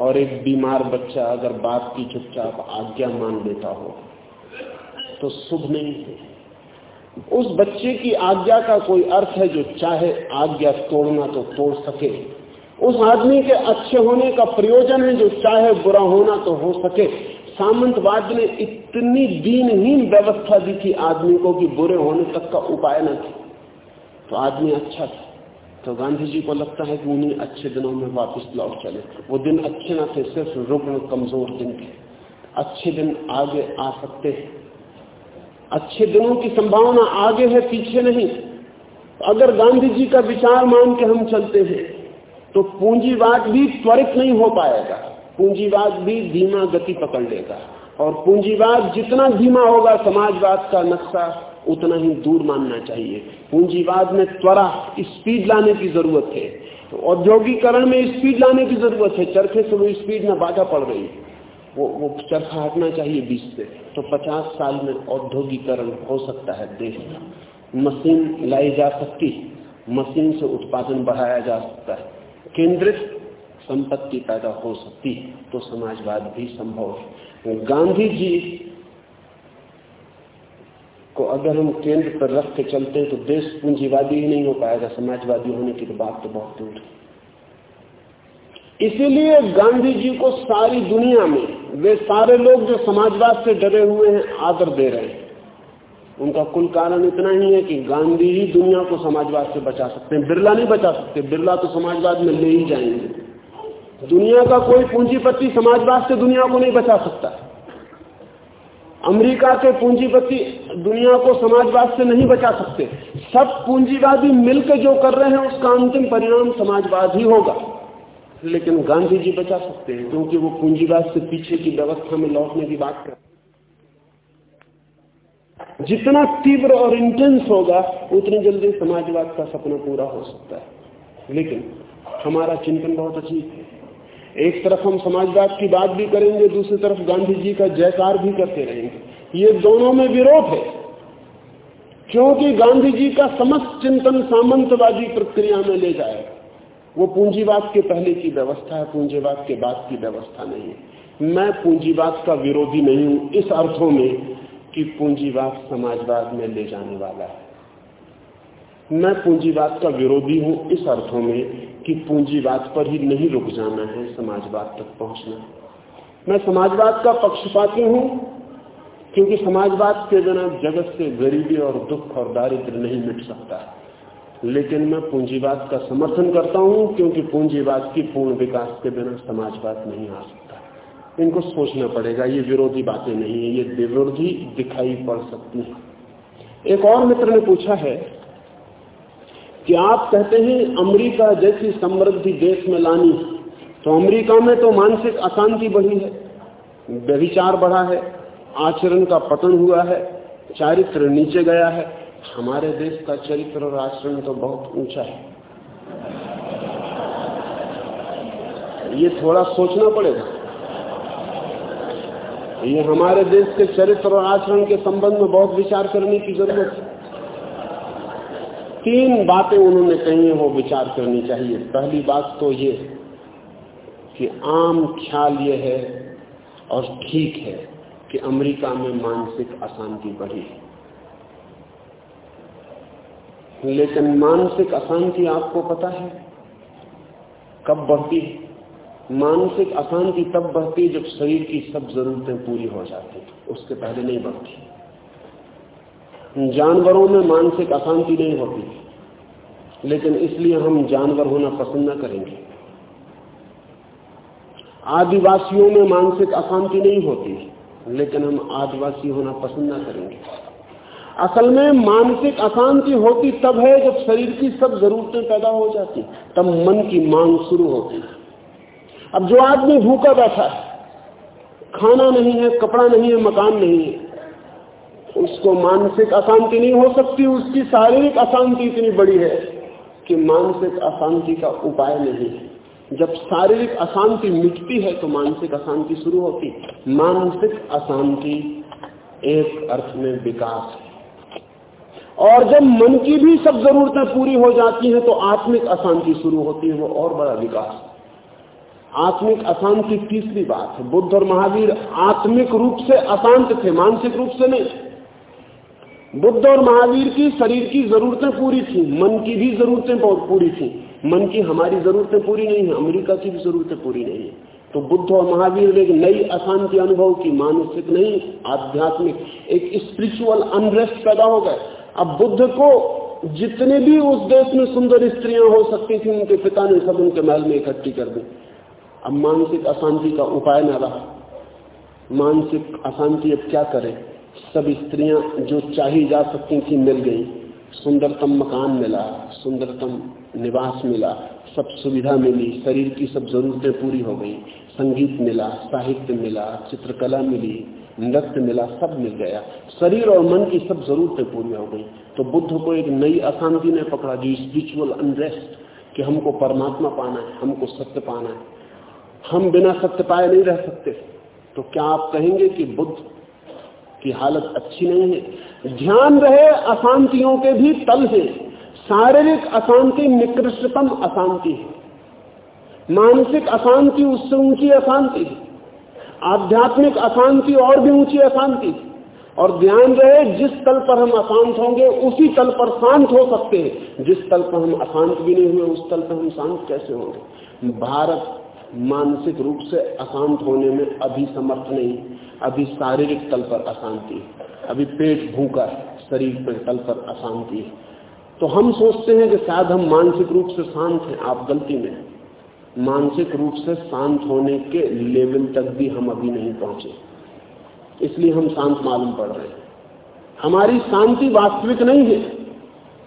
और एक बीमार बच्चा अगर बाप की चुपचाप आज्ञा मान लेता हो तो शुभ नहीं है। उस बच्चे की आज्ञा का कोई अर्थ है जो चाहे आज्ञा तोड़ना तो तोड़ सके। उस आदमी के अच्छे होने का प्रयोजन है जो चाहे बुरा होना तो हो सके। सामंतवाद ने इतनी दीनहीन व्यवस्था दी थी आदमी को कि बुरे होने तक का उपाय न थे। तो आदमी अच्छा था। तो गांधी जी को लगता है कि उन्हीं अच्छे दिनों में वापस लौट चले। वो दिन अच्छे ना थे, सिर्फ़ रुग्ण कमज़ोर दिन थे। अच्छे दिन आगे आ सकते हैं। अच्छे दिनों की संभावना आगे है, पीछे नहीं। अगर गांधी जी का विचार मान के हम चलते हैं तो पूंजीवाद भी त्वरित नहीं हो पाएगा। पूंजीवाद भी धीमा गति पकड़ लेगा। और पूंजीवाद जितना धीमा होगा, समाजवाद का नक्शा उतना ही दूर मानना चाहिए। पूंजीवाद में त्वरा, स्पीड लाने की ज़रूरत है। तो औद्योगिकरण में स्पीड लाने की ज़रूरत है। चरखे से वो स्पीड में बाधा पड़ रही है। वो वो चरखा हटना चाहिए बीच से। तो 50 साल में औद्योगिकरण हो सकता है देश का। मशीन लाई जा सकती मशीन से उत्पादन बढ़ाया जा सकता है। केंद्रित संपत्ति पैदा हो सकती तो समाजवाद भी संभव है। गांधी जी को अगर हम केंद्र पर रख के चलते तो देश पूंजीवादी ही नहीं हो पाएगा, समाजवादी होने की तो बात तो बहुत दूर है। इसीलिए गांधी जी को सारी दुनिया में, वे सारे लोग जो समाजवाद से डरे हुए हैं, आदर दे रहे हैं। उनका कुल कारण इतना ही है कि गांधी ही दुनिया को समाजवाद से बचा सकते हैं। बिरला नहीं बचा सकते, बिरला तो समाजवाद में ले ही जाएँगे। दुनिया का कोई पूंजीपति समाजवाद से दुनिया को नहीं बचा सकता। अमेरिका के पूंजीपति दुनिया को समाजवाद से नहीं बचा सकते। सब पूंजीवादी मिलकर जो कर रहे हैं, उसका अंतिम परिणाम समाजवाद ही होगा। लेकिन गांधी जी बचा सकते हैं, क्योंकि वो पूंजीवाद से पीछे की व्यवस्था में लौटने की बात कर जितना तीव्र और इंटेंस होगा, उतनी जल्दी समाजवाद का सपना पूरा हो सकता है। लेकिन हमारा चिंतन बहुत अजीब है। एक तरफ़ हम समाजवाद की बात भी करेंगे, दूसरी तरफ़ गांधी जी का जयकार भी करते रहेंगे। ये दोनों में विरोध है, क्योंकि गांधी जी का समस्त चिंतन सामंतवादी प्रक्रिया में ले जाए वो पूंजीवाद के पहले की व्यवस्था है, पूंजीवाद के बाद की व्यवस्था नहीं है। मैं पूंजीवाद का विरोधी नहीं हूँ, इस अर्थों में कि पूंजीवाद समाजवाद में ले जाने वाला है। मैं पूंजीवाद का विरोधी हूँ, इस अर्थों में कि पूंजीवाद पर ही नहीं रुक जाना है, समाजवाद तक पहुँचना मैं समाजवाद का पक्षपाती हूँ, क्योंकि समाजवाद के बिना जगत से गरीबी और दुख और दारिद्र नहीं मिट सकता लेकिन मैं पूंजीवाद का समर्थन करता हूँ, क्योंकि पूंजीवाद की पूर्ण विकास के बिना समाजवाद नहीं आ सकता। इनको सोचना पड़ेगा, ये विरोधी बातें नहीं है, ये विरोधी दिखाई पड़ सकती है। एक और मित्र ने पूछा है कि आप कहते हैं अमेरिका जैसी समृद्धि देश में लानी तो अमेरिका में तो मानसिक अशांति बढ़ी है, व्यभिचार बढ़ा है, आचरण का पतन हुआ है, चारित्र नीचे गया है हमारे देश का चरित्र और आचरण तो बहुत ऊँचा है। ये थोड़ा सोचना पड़ेगा। ये हमारे देश के चरित्र और आचरण के संबंध में बहुत विचार करने की ज़रूरत है। तीन बातें उन्होंने कही है, वो विचार करनी चाहिए। पहली बात तो ये कि आम ख्याल ये है और ठीक है कि अमेरिका में मानसिक अशांति बढ़ी लेकिन मानसिक अशांति आपको पता है? कब बढ़ती है? मानसिक अशांति तब बढ़ती है जब शरीर की सब जरूरतें पूरी हो जाती उसके पहले नहीं बढ़ती। जानवरों में मानसिक अशांति नहीं होती। लेकिन इसलिए हम जानवर होना पसंद न करेंगे। आदिवासियों में मानसिक अशांति नहीं होती, लेकिन हम आदिवासी होना पसंद न करेंगे। असल में मानसिक अशांति होती तब है जब शरीर की सब जरूरतें पैदा हो जाती, तब मन की मांग शुरू होती अब जो आदमी भूखा बैठा है, खाना नहीं है, कपड़ा नहीं है, मकान नहीं है, उसको मानसिक अशांति नहीं हो सकती, उसकी शारीरिक अशांति इतनी बड़ी है कि मानसिक अशांति का उपाय नहीं है। जब शारीरिक अशांति मिटती है तो मानसिक अशांति शुरू होती। मानसिक अशांति एक अर्थ में विकास है। और जब मन की भी सब जरूरतें पूरी हो जाती हैं तो आत्मिक अशांति शुरू होती है, वो और बड़ा विकास। आत्मिक अशांति तीसरी बात है। बुद्ध और महावीर आत्मिक रूप से अशांत थे, मानसिक रूप से नहीं। बुद्ध और महावीर की शरीर की जरूरतें पूरी थी, मन की भी जरूरतें पूरी थी। मन की हमारी जरूरतें पूरी नहीं है, अमेरिका की भी जरूरतें पूरी नहीं है। तो बुद्ध और महावीर ने एक नई अशांति अनुभव की, मानसिक नहीं, आध्यात्मिक, एक स्पिरिचुअल अनरेस्ट पैदा हो गए। अब बुद्ध को जितने भी उस देश में सुंदर स्त्रियाँ हो सकती थी, उनके पिता ने सब उनके महल में इकट्ठी कर दी। अब मानसिक अशांति का उपाय न रहा। मानसिक अशांति अब क्या करे? सब स्त्रियाँ जो चाही जा सकती थी मिल गई। सुंदरतम मकान मिला, सुंदरतम निवास मिला, सब सुविधा मिली, शरीर की सब जरूरतें पूरी हो गई। संगीत मिला, साहित्य मिला, चित्रकला मिली नृत्य मिला, सब मिल गया। शरीर और मन की सब जरूरतें पूरी हो गई। तो बुद्ध को एक नई अशांति ने पकड़ा, जो स्पिरिचुअल अनरेस्ट कि हमको परमात्मा पाना है, हमको सत्य पाना है। हम बिना सत्य पाए नहीं रह सकते। तो क्या आप कहेंगे कि बुद्ध की हालत अच्छी नहीं है? ध्यान रहे, अशांतियों के भी तल है। शारीरिक अशांति, निकृष्टतम अशांति है। मानसिक अशांति, उससे ऊँची अशांति है। आध्यात्मिक अशांति और भी ऊँची अशांति। और ध्यान रहे जिस तल पर हम अशांत होंगे, उसी तल पर शांत हो सकते हैं। जिस तल पर हम अशांत भी नहीं हुए, उस तल पर हम शांत कैसे होंगे? भारत मानसिक रूप से अशांत होने में अभी समर्थ नहीं। अभी शारीरिक तल पर अशांति अभी पेट भूखा शरीर पर तल पर अशांति तो हम सोचते हैं कि शायद हम मानसिक रूप से शांत हैं, आप गलती में मानसिक रूप से शांत होने के लेवल तक भी हम अभी नहीं पहुँचे। इसलिए हम शांत मालूम पड़ रहे हैं। हमारी शांति वास्तविक नहीं है।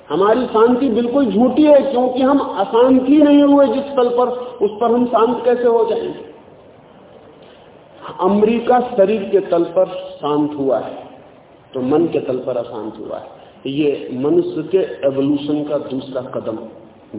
हमारी शांति बिल्कुल झूठी है, क्योंकि हम अशांति नहीं हुए जिस तल पर, उस पर हम शांत कैसे हो जाएँगे? अमरीका शरीर के तल पर शांत हुआ है तो मन के तल पर अशांत हुआ है। ये मनुष्य के एवोल्यूशन का दूसरा कदम।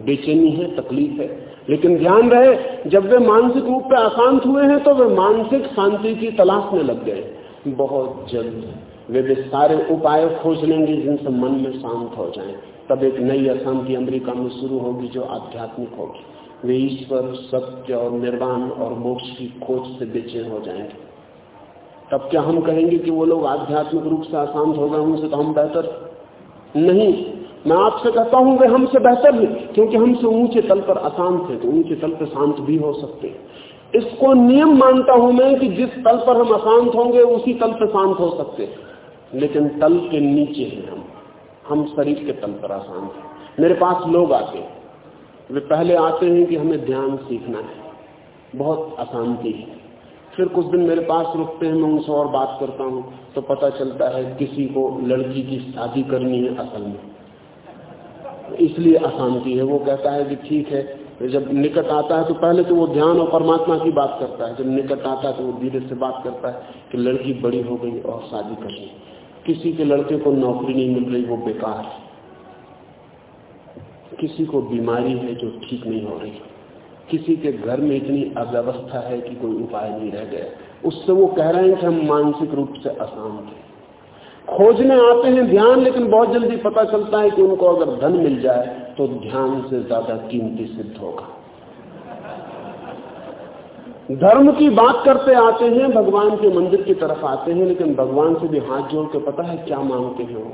बेचैनी है, तकलीफ़ है लेकिन ध्यान रहे, जब वे मानसिक रूप से अशांत हुए हैं तो वे मानसिक शांति की तलाश में लग गए। बहुत जल्द वे वे सारे उपाय खोज लेंगे जिनसे मन में शांत हो जाए। तब एक नई अशांति अमेरिका में शुरू होगी जो आध्यात्मिक होगी। वे ईश्वर, सत्य और निर्वाण और मोक्ष की खोज से बेचैन हो जाएँगे। तब क्या हम कहेंगे कि वो लोग आध्यात्मिक रूप से अशांत हो गए उनसे तो हम बेहतर? नहीं। मैं आपसे कहता हूँ, वे हमसे बेहतर है, क्योंकि हमसे ऊँचे तल पर अशांत है तो ऊँचे तल पर शांत भी हो सकते हैं। इसको नियम मानता हूँ मैं कि जिस तल पर हम अशांत होंगे, उसी तल पर शांत हो सकते हैं। लेकिन तल के नीचे हैं हम। हम शरीर के तल पर अशांत हैं। मेरे पास लोग आते हैं। वे पहले आते हैं कि हमें ध्यान सीखना है। बहुत अशांति है। फिर कुछ दिन मेरे पास रुकते हैं, मैं उनसे और बात करता हूँ तो पता चलता है किसी को लड़की की शादी करनी है असल में। इसलिए अशांति है। वो कहता है कि ठीक है, जब निकट आता है तो पहले तो वो ध्यान और परमात्मा की बात करता है। जब निकट आता है तो वो धीरे से बात करता है कि लड़की बड़ी हो गई और शादी करनी किसी के लड़के को नौकरी नहीं मिल रही, वो बेकार है। किसी को बीमारी है जो ठीक नहीं हो रही। किसी के घर में इतनी अव्यवस्था है कि कोई उपाय नहीं रह गया। उससे वो कह रहे हैं कि हम मानसिक रूप से अशांत हैं। खोजने आते हैं ध्यान, लेकिन बहुत जल्दी पता चलता है कि उनको अगर धन मिल जाए तो ध्यान से ज़्यादा कीमती सिद्ध होगा। धर्म की बात करते आते हैं, भगवान के मंदिर की तरफ़ आते हैं, लेकिन भगवान से भी हाथ जोड़ के पता है क्या मांगते हैं वो?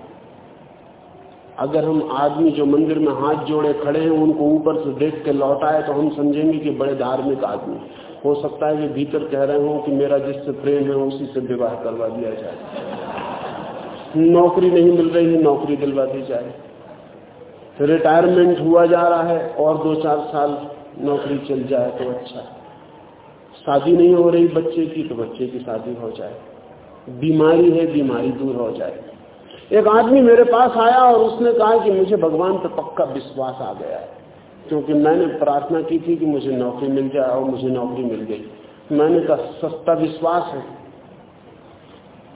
अगर हम आदमी जो मंदिर में हाथ जोड़े खड़े हैं, उनको ऊपर से देख के लौटाए तो हम समझेंगे कि बड़े धार्मिक आदमी हो। सकता है कि भीतर कह रहे हो कि मेरा जिससे प्रेम है, उसी से विवाह करवा दिया जाए। नौकरी नहीं मिल रही है नौकरी दिलवा दी जाए। रिटायरमेंट हुआ जा रहा है और दो चार साल नौकरी चल जाए तो अच्छा। शादी नहीं हो रही बच्चे की तो बच्चे की शादी हो जाए। बीमारी है, बीमारी दूर हो जाए। एक आदमी मेरे पास आया और उसने कहा कि मुझे भगवान पर पक्का विश्वास आ गया है। क्योंकि मैंने प्रार्थना की थी कि मुझे नौकरी मिल जाए और मुझे नौकरी मिल गई। मैंने कहा, सस्ता विश्वास है।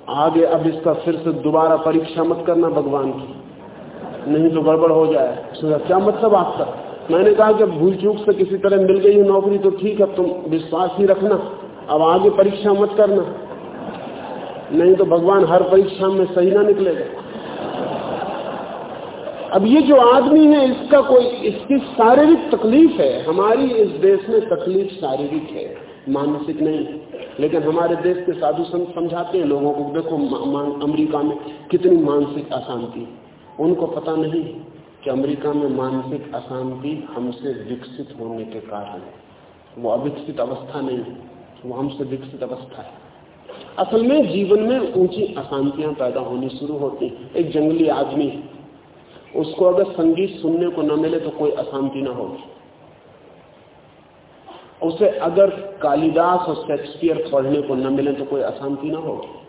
आगे अब इसका फिर से दोबारा परीक्षा मत करना भगवान की। नहीं तो गड़बड़ हो जाए। क्या मतलब आपका? मैंने कहा कि भूल चूक से किसी तरह मिल गई नौकरी तो ठीक है तुम विश्वास ही रखना। अब आगे परीक्षा मत करना। नहीं तो भगवान हर परीक्षा में सही ना निकलेगा। अब ये जो आदमी है, इसका कोई, इसकी शारीरिक तकलीफ़ है। हमारी इस देश में तकलीफ़ शारीरिक है। मानसिक नहीं। लेकिन हमारे देश के साधु संत समझाते हैं लोगों को, देखो अमेरिका में कितनी मानसिक अशांति। उनको पता नहीं कि अमेरिका में मानसिक अशांति हमसे विकसित होने के कारण है। वो अविकसित अवस्था नहीं, वो हमसे विकसित अवस्था है। असल में जीवन में ऊँची अशांतियाँ पैदा होनी शुरू होती एक जंगली आदमी, उसको अगर संगीत सुनने को न मिले तो कोई अशांति ना होगी। उसे अगर कालिदास और शेक्सपियर पढ़ने को न मिले तो कोई अशांति ना होगी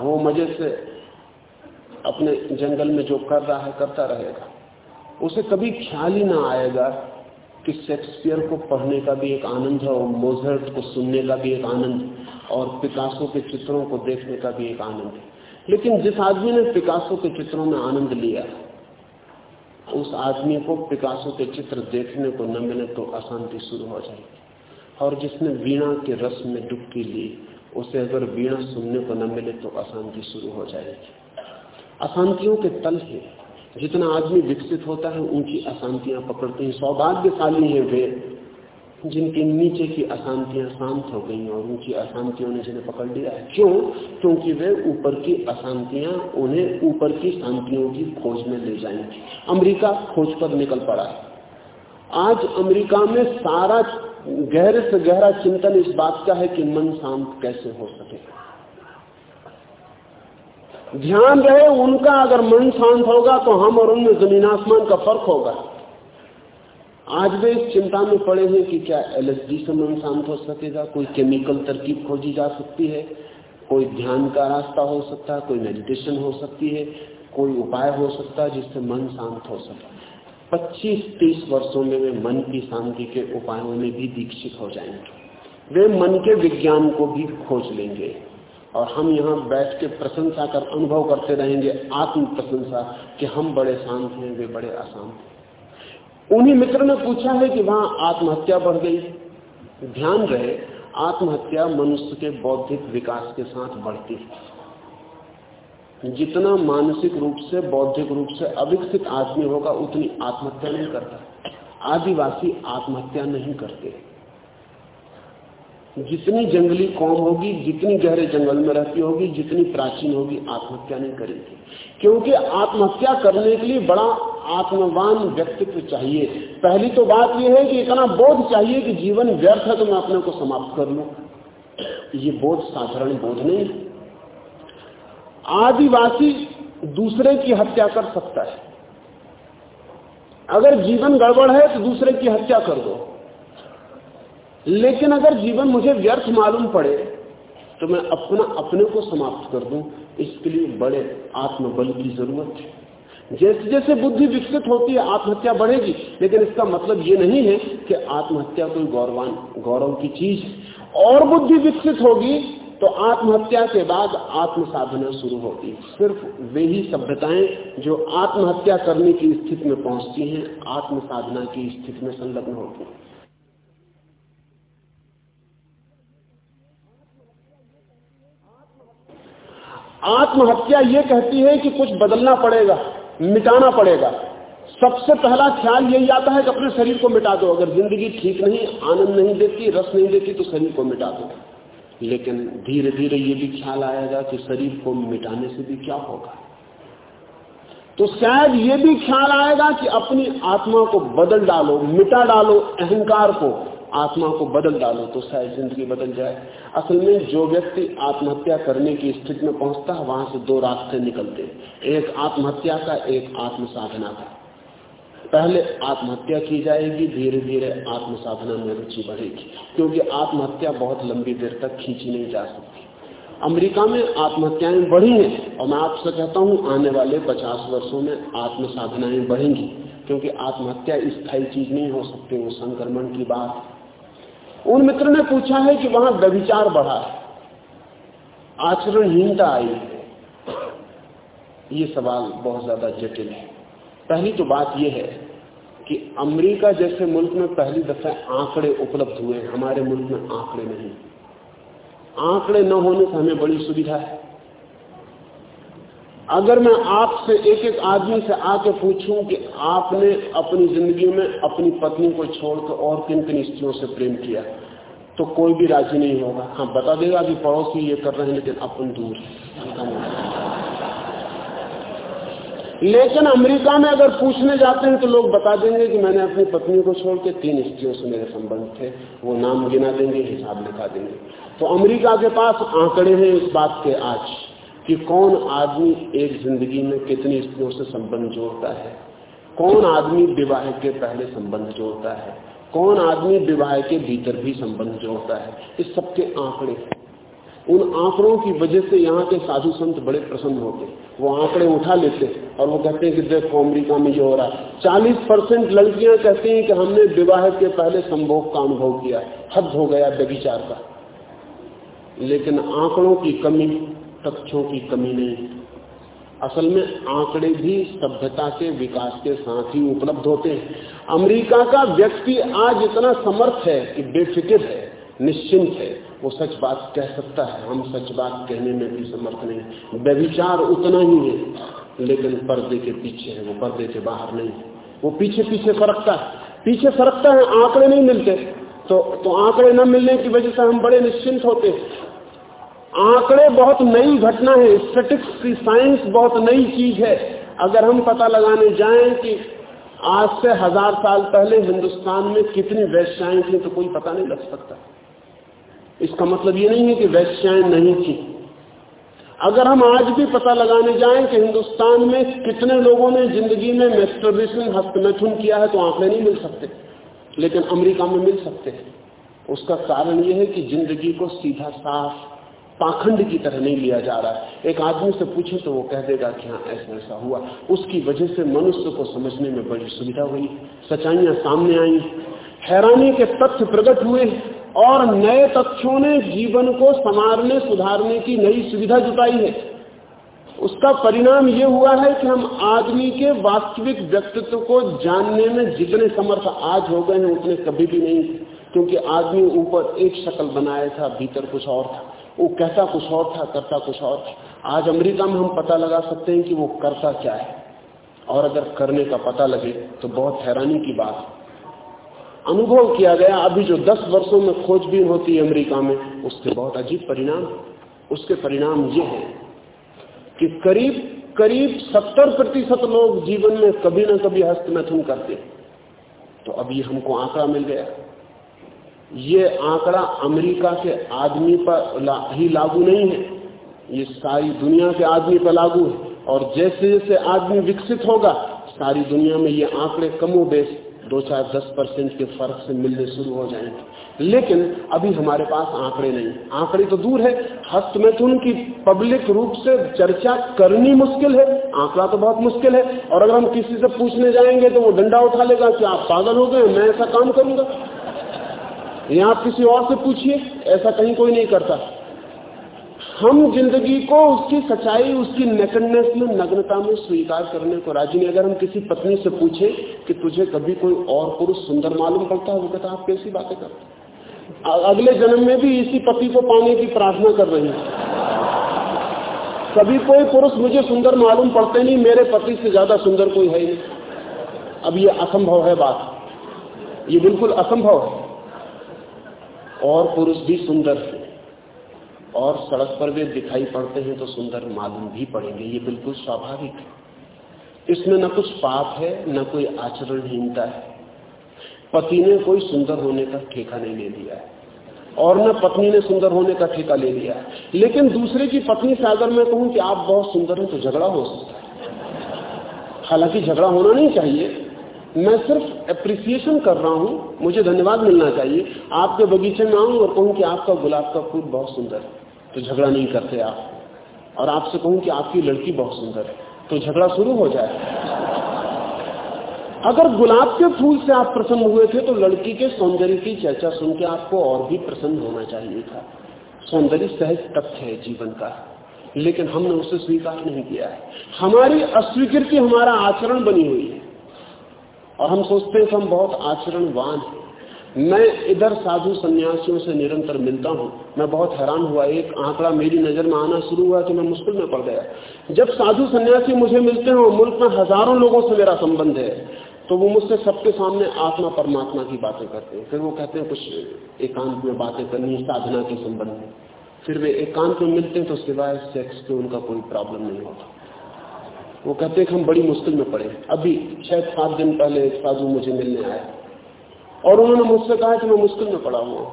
वो मज़े से अपने जंगल में जो कर रहा है, करता रहेगा। उसे कभी ख्याल ही ना आएगा कि शेक्सपियर को पढ़ने का भी एक आनंद है और मोजर्ट को सुनने का भी एक आनंद और पिकासो के चित्रों को देखने का भी एक आनंद है। लेकिन जिस आदमी ने पिकासो के चित्रों में आनंद लिया उस आदमी को पिकासो के चित्र देखने को न मिले तो अशांति शुरू हो जाएगी। और जिसने वीणा के रस में डुबकी ली, उसे अगर वीणा सुनने को न मिले तो अशांति शुरू हो जाएगी। अशांतियों के तल है। जितना आदमी विकसित होता है, उनकी अशांतियाँ पकड़ते हैं। सौभाग्यशाली है वे। जिनके नीचे की अशांतियाँ शांत हो गई और उनकी अशांतियों ने जिन्हें पकड़ लिया है। क्यों? क्योंकि वे ऊपर की अशांतियाँ उन्हें ऊपर की शांतियों की खोज में ले जाएँगी। अमेरिका खोज पर निकल पड़ा है। आज अमेरिका में सारा गहरे से गहरा चिंतन इस बात का है कि मन शांत कैसे हो सके। ध्यान रहे, उनका अगर मन शांत होगा तो हम और उनमें ज़मीन आसमान का फ़र्क होगा। आज वे इस चिंता में पड़े हैं कि क्या एलएसडी से मन शांत हो सकेगा? कोई केमिकल तरकीब खोजी जा सकती है? कोई ध्यान का रास्ता हो सकता है? कोई मेडिटेशन हो सकती है? कोई उपाय हो सकता है जिससे मन शांत हो सके? 25-30 वर्षों में वे मन की शांति के उपायों में भी दीक्षित हो जाएँगे। वे मन के विज्ञान को भी खोज लेंगे। और हम यहाँ बैठ के प्रशंसा कर, अनुभव करते रहेंगे आत्म प्रशंसा कि हम बड़े शांत हैं, वे बड़े अशांत हैं। उन्हीं मित्र ने पूछा है कि वहाँ आत्महत्या बढ़ गई। ध्यान रहे, आत्महत्या मनुष्य के बौद्धिक विकास के साथ बढ़ती है। जितना मानसिक रूप से, बौद्धिक रूप से अविकसित आदमी होगा, उतनी आत्महत्या नहीं करता। आदिवासी आत्महत्या नहीं करते। जितनी जंगली कौम होगी, जितनी गहरे जंगल में रहती होगी, जितनी प्राचीन होगी, आत्महत्या नहीं करेगी। क्योंकि आत्महत्या करने के लिए बड़ा आत्मवान व्यक्तित्व चाहिए। पहली तो बात यह है कि इतना बोध चाहिए कि जीवन व्यर्थ है तो मैं अपने को समाप्त कर लू। ये बोध साधारण बोध नहीं आदिवासी दूसरे की हत्या कर सकता है। अगर जीवन गड़बड़ है तो दूसरे की हत्या कर दो। लेकिन अगर जीवन मुझे व्यर्थ मालूम पड़े तो मैं अपना अपने को समाप्त कर दूँ। इसके लिए बड़े आत्मबल की ज़रूरत है। जैसे जैसे बुद्धि विकसित होती है, आत्महत्या बढ़ेगी। लेकिन इसका मतलब ये नहीं है कि आत्महत्या कोई गौरवान, गौरव की चीज़ और बुद्धि विकसित होगी तो आत्महत्या के बाद आत्म साधना शुरू होगी। सिर्फ़ वे ही सभ्यताएँ जो आत्महत्या करने की स्थिति में पहुँचती हैं आत्म साधना की स्थिति में संलग्न होती हैं। आत्महत्या ये कहती है कि कुछ बदलना पड़ेगा, मिटाना पड़ेगा। सबसे पहला ख्याल यही आता है कि अपने शरीर को मिटा दो। अगर ज़िंदगी ठीक नहीं, आनंद नहीं देती, रस नहीं देती तो शरीर को मिटा दो। लेकिन धीरे धीरे ये भी ख्याल आएगा कि शरीर को मिटाने से भी क्या होगा? तो शायद ये भी ख्याल आएगा कि अपनी आत्मा को बदल डालो, मिटा डालो अहंकार को। आत्मा को बदल डालो तो शायद ज़िंदगी बदल जाए। असल में जो व्यक्ति आत्महत्या करने की स्थिति में पहुँचता है, वहाँ से दो रास्ते निकलते एक आत्महत्या का, एक आत्म साधना का। पहले आत्महत्या की जाएगी धीरे धीरे आत्म साधना में रुचि बढ़ेगी, क्योंकि आत्महत्या बहुत लंबी देर तक खींची नहीं जा सकती। अमेरिका में आत्महत्याएँ बढ़ी हैं, और मैं आपसे कहता हूँ, आने वाले 50 वर्षों में आत्म साधनाएँ बढ़ेंगी, क्योंकि आत्महत्या स्थायी चीज़ नहीं हो सकती, वो संक्रमण की बात उन मित्र ने पूछा है कि वहाँ व्यभिचार बढ़ा है। आचरणहीनता आई है। ये सवाल बहुत ज़्यादा जटिल है। पहली तो बात यह है कि अमेरिका जैसे मुल्क में पहली दफ़ा आंकड़े उपलब्ध हुए हमारे मुल्क में आंकड़े नहीं। आंकड़े न होने से हमें बड़ी सुविधा है। अगर मैं आपसे एक एक आदमी से आके पूछूँ कि आपने अपनी ज़िंदगी में अपनी पत्नी को छोड़कर और किन किन स्त्रियों से प्रेम किया तो कोई भी राज़ी नहीं होगा। हाँ बता देगा कि पड़ोसी ये कर रहे हैं, लेकिन अपन दूर। लेकिन अमेरिका में अगर पूछने जाते हैं तो लोग बता देंगे कि मैंने अपनी पत्नी को छोड़ के तीन स्त्रियों से मेरे संबंध थे। वो नाम गिना देंगे, हिसाब लिखा देंगे। तो अमेरिका के पास आंकड़े हैं इस बात के आज। कि कौन आदमी एक ज़िंदगी में कितनी स्त्रियों से संबंध जोड़ता है? कौन आदमी विवाह के पहले संबंध जोड़ता है? कौन आदमी विवाह के भीतर भी संबंध जोड़ता है? इस सबके आंकड़े उन आंकड़ों की वजह से यहाँ के साधु संत बड़े प्रसन्न होते वो आंकड़े उठा लेते और वो कहते हैं कि देखो, अमरीका में ये हो रहा है। चालीस परसेंट लड़कियाँ कहती हैं कि हमने विवाह के पहले संभोग का अनुभव किया हद हो गया व्यभिचार का। लेकिन आंकड़ों की कमी तथ्यों की कमी नहीं। असल में आंकड़े भी सभ्यता के विकास के साथ ही उपलब्ध होते हैं। अमेरिका का व्यक्ति आज इतना समर्थ है कि बेफिक्र है, निश्चिंत है। वो सच बात कह सकता है, हम सच बात कहने में भी समर्थ नहीं व्यविचार उतना ही है, लेकिन पर्दे के पीछे है, वो पर्दे के बाहर नहीं वो पीछे पीछे फरकता है। पीछे फरकता है, आंकड़े नहीं मिलते। तो तो आंकड़े न मिलने की वजह से हम बड़े निश्चिंत होते आंकड़े बहुत नई घटना है स्टेटिक्स की साइंस बहुत नई चीज़ है। अगर हम पता लगाने जाएँ कि आज से हज़ार साल पहले हिंदुस्तान में कितनी वैश्याएँ थी तो कोई पता नहीं लग सकता। इसका मतलब ये नहीं है कि वैश्याएँ नहीं थी। अगर हम आज भी पता लगाने जाएँ कि हिंदुस्तान में कितने लोगों ने ज़िंदगी में मेस्टरबेशन हस्तमैथुन किया है तो आंकड़े नहीं मिल सकते। लेकिन अमेरिका में मिल सकते हैं। उसका कारण यह है कि ज़िंदगी को सीधा साफ़ पाखंड की तरह नहीं लिया जा रहा है। एक आदमी से पूछे तो वो कह देगा कि हाँ ऐसा ऐसा हुआ। उसकी वजह से मनुष्य को समझने में बड़ी सुविधा हुई। सच्चाइयाँ सामने आई। हैरानी के तथ्य प्रकट हुए और नए तथ्यों ने जीवन को संवारने, सुधारने की नई सुविधा जुटाई है। उसका परिणाम ये हुआ है कि हम आदमी के वास्तविक व्यक्तित्व को जानने में जितने समर्थ आज हो गए हैं, उतने कभी भी नहीं। क्योंकि आदमी ऊपर एक शक्ल बनाया था, भीतर कुछ और था। वो कहता कुछ और था, करता कुछ और था। आज अमेरिका में हम पता लगा सकते हैं कि वो करता क्या है। और अगर करने का पता लगे तो बहुत हैरानी की बात अनुभव किया गया, अभी जो 10 वर्षों में खोजबीन होती है अमेरिका में, उसके बहुत अजीब परिणाम उसके परिणाम ये है कि करीब करीब 70 प्रतिशत लोग जीवन में कभी ना कभी हस्तमैथुन करते तो अभी हमको आंकड़ा मिल गया। ये आंकड़ा अमेरिका के आदमी पर ला, ही लागू नहीं है। ये सारी दुनिया के आदमी पर लागू है। और जैसे जैसे आदमी विकसित होगा सारी दुनिया में ये आंकड़े कमो बेस दो चार दस परसेंट के फ़र्क से मिलने शुरू हो जाएँगे। लेकिन अभी हमारे पास आंकड़े नहीं आंकड़े तो दूर है। हस्तमैथुन की पब्लिक रूप से चर्चा करनी मुश्किल है। आंकड़ा तो बहुत मुश्किल है। और अगर हम किसी से पूछने जाएँगे तो वो डंडा उठा लेगा कि आप पागल हो गए मैं ऐसा काम करूँगा। या आप किसी और से पूछिए, ऐसा कहीं कोई नहीं करता। हम ज़िंदगी को उसकी सच्चाई, उसकी नेकनेस में, नग्नता में स्वीकार करने को राज़ी नहीं। अगर हम किसी पत्नी से पूछे कि तुझे कभी कोई और पुरुष सुंदर मालूम पड़ता है, वो कहता आप कैसी बातें करते अगले जन्म में भी इसी पति को पाने की प्रार्थना कर रही कभी कोई पुरुष मुझे सुंदर मालूम पड़ते नहीं, मेरे पति से ज़्यादा सुंदर कोई है अब ये असंभव है बात। ये बिल्कुल असंभव है। और पुरुष भी सुंदर है और सड़क पर वे दिखाई पड़ते हैं तो सुंदर मालूम भी पड़ेंगे, ये बिल्कुल स्वाभाविक है। इसमें न कुछ पाप है, न कोई आचरणहीनता है। पति ने कोई सुंदर होने का ठेका नहीं ले लिया है। और न पत्नी ने सुंदर होने का ठेका ले लिया है। लेकिन दूसरे की पत्नी से अगर मैं कहूँ कि आप बहुत सुंदर हैं तो झगड़ा हो सकता है। हालाँकि झगड़ा होना नहीं चाहिए। मैं सिर्फ़ अप्रिसिएशन कर रहा हूँ, मुझे धन्यवाद मिलना चाहिए। आपके बगीचे में आऊँ और कहूँ कि आपका गुलाब का फूल बहुत सुंदर है तो झगड़ा नहीं करते आप। और आपसे कहूँ कि आपकी लड़की बहुत सुंदर है तो झगड़ा शुरू हो जाए। अगर गुलाब के फूल से आप प्रसन्न हुए थे तो लड़की के सौंदर्य की चर्चा सुन के आपको और भी प्रसन्न होना चाहिए था। सौंदर्य सहज तथ्य है जीवन का, लेकिन हमने उसे स्वीकार नहीं किया है। हमारी अस्वीकृति, हमारा आचरण बनी हुई है। और हम सोचते हैं कि हम बहुत आचरणवान हैं। मैं इधर साधु सन्यासियों से निरंतर मिलता हूँ। मैं बहुत हैरान हुआ। एक आंकड़ा मेरी नज़र में आना शुरू हुआ तो मैं मुश्किल में पड़ गया। जब साधु सन्यासी मुझे मिलते हैं और मुल्क में हज़ारों लोगों से मेरा संबंध है तो वो मुझसे सबके सामने आत्मा परमात्मा की बातें करते हैं। फिर वो कहते हैं, कुछ एकांत में बातें करनी साधना के संबंध में। फिर वे एकांत में मिलते हैं तो सिवाय सेक्स के उनका कोई प्रॉब्लम नहीं होता। वो कहते हैं हम बड़ी मुश्किल में पड़े अभी छह सात दिन पहले एक साधु मुझे मिलने आया और उन्होंने मुझसे कहा कि मैं मुश्किल में पड़ा हुआ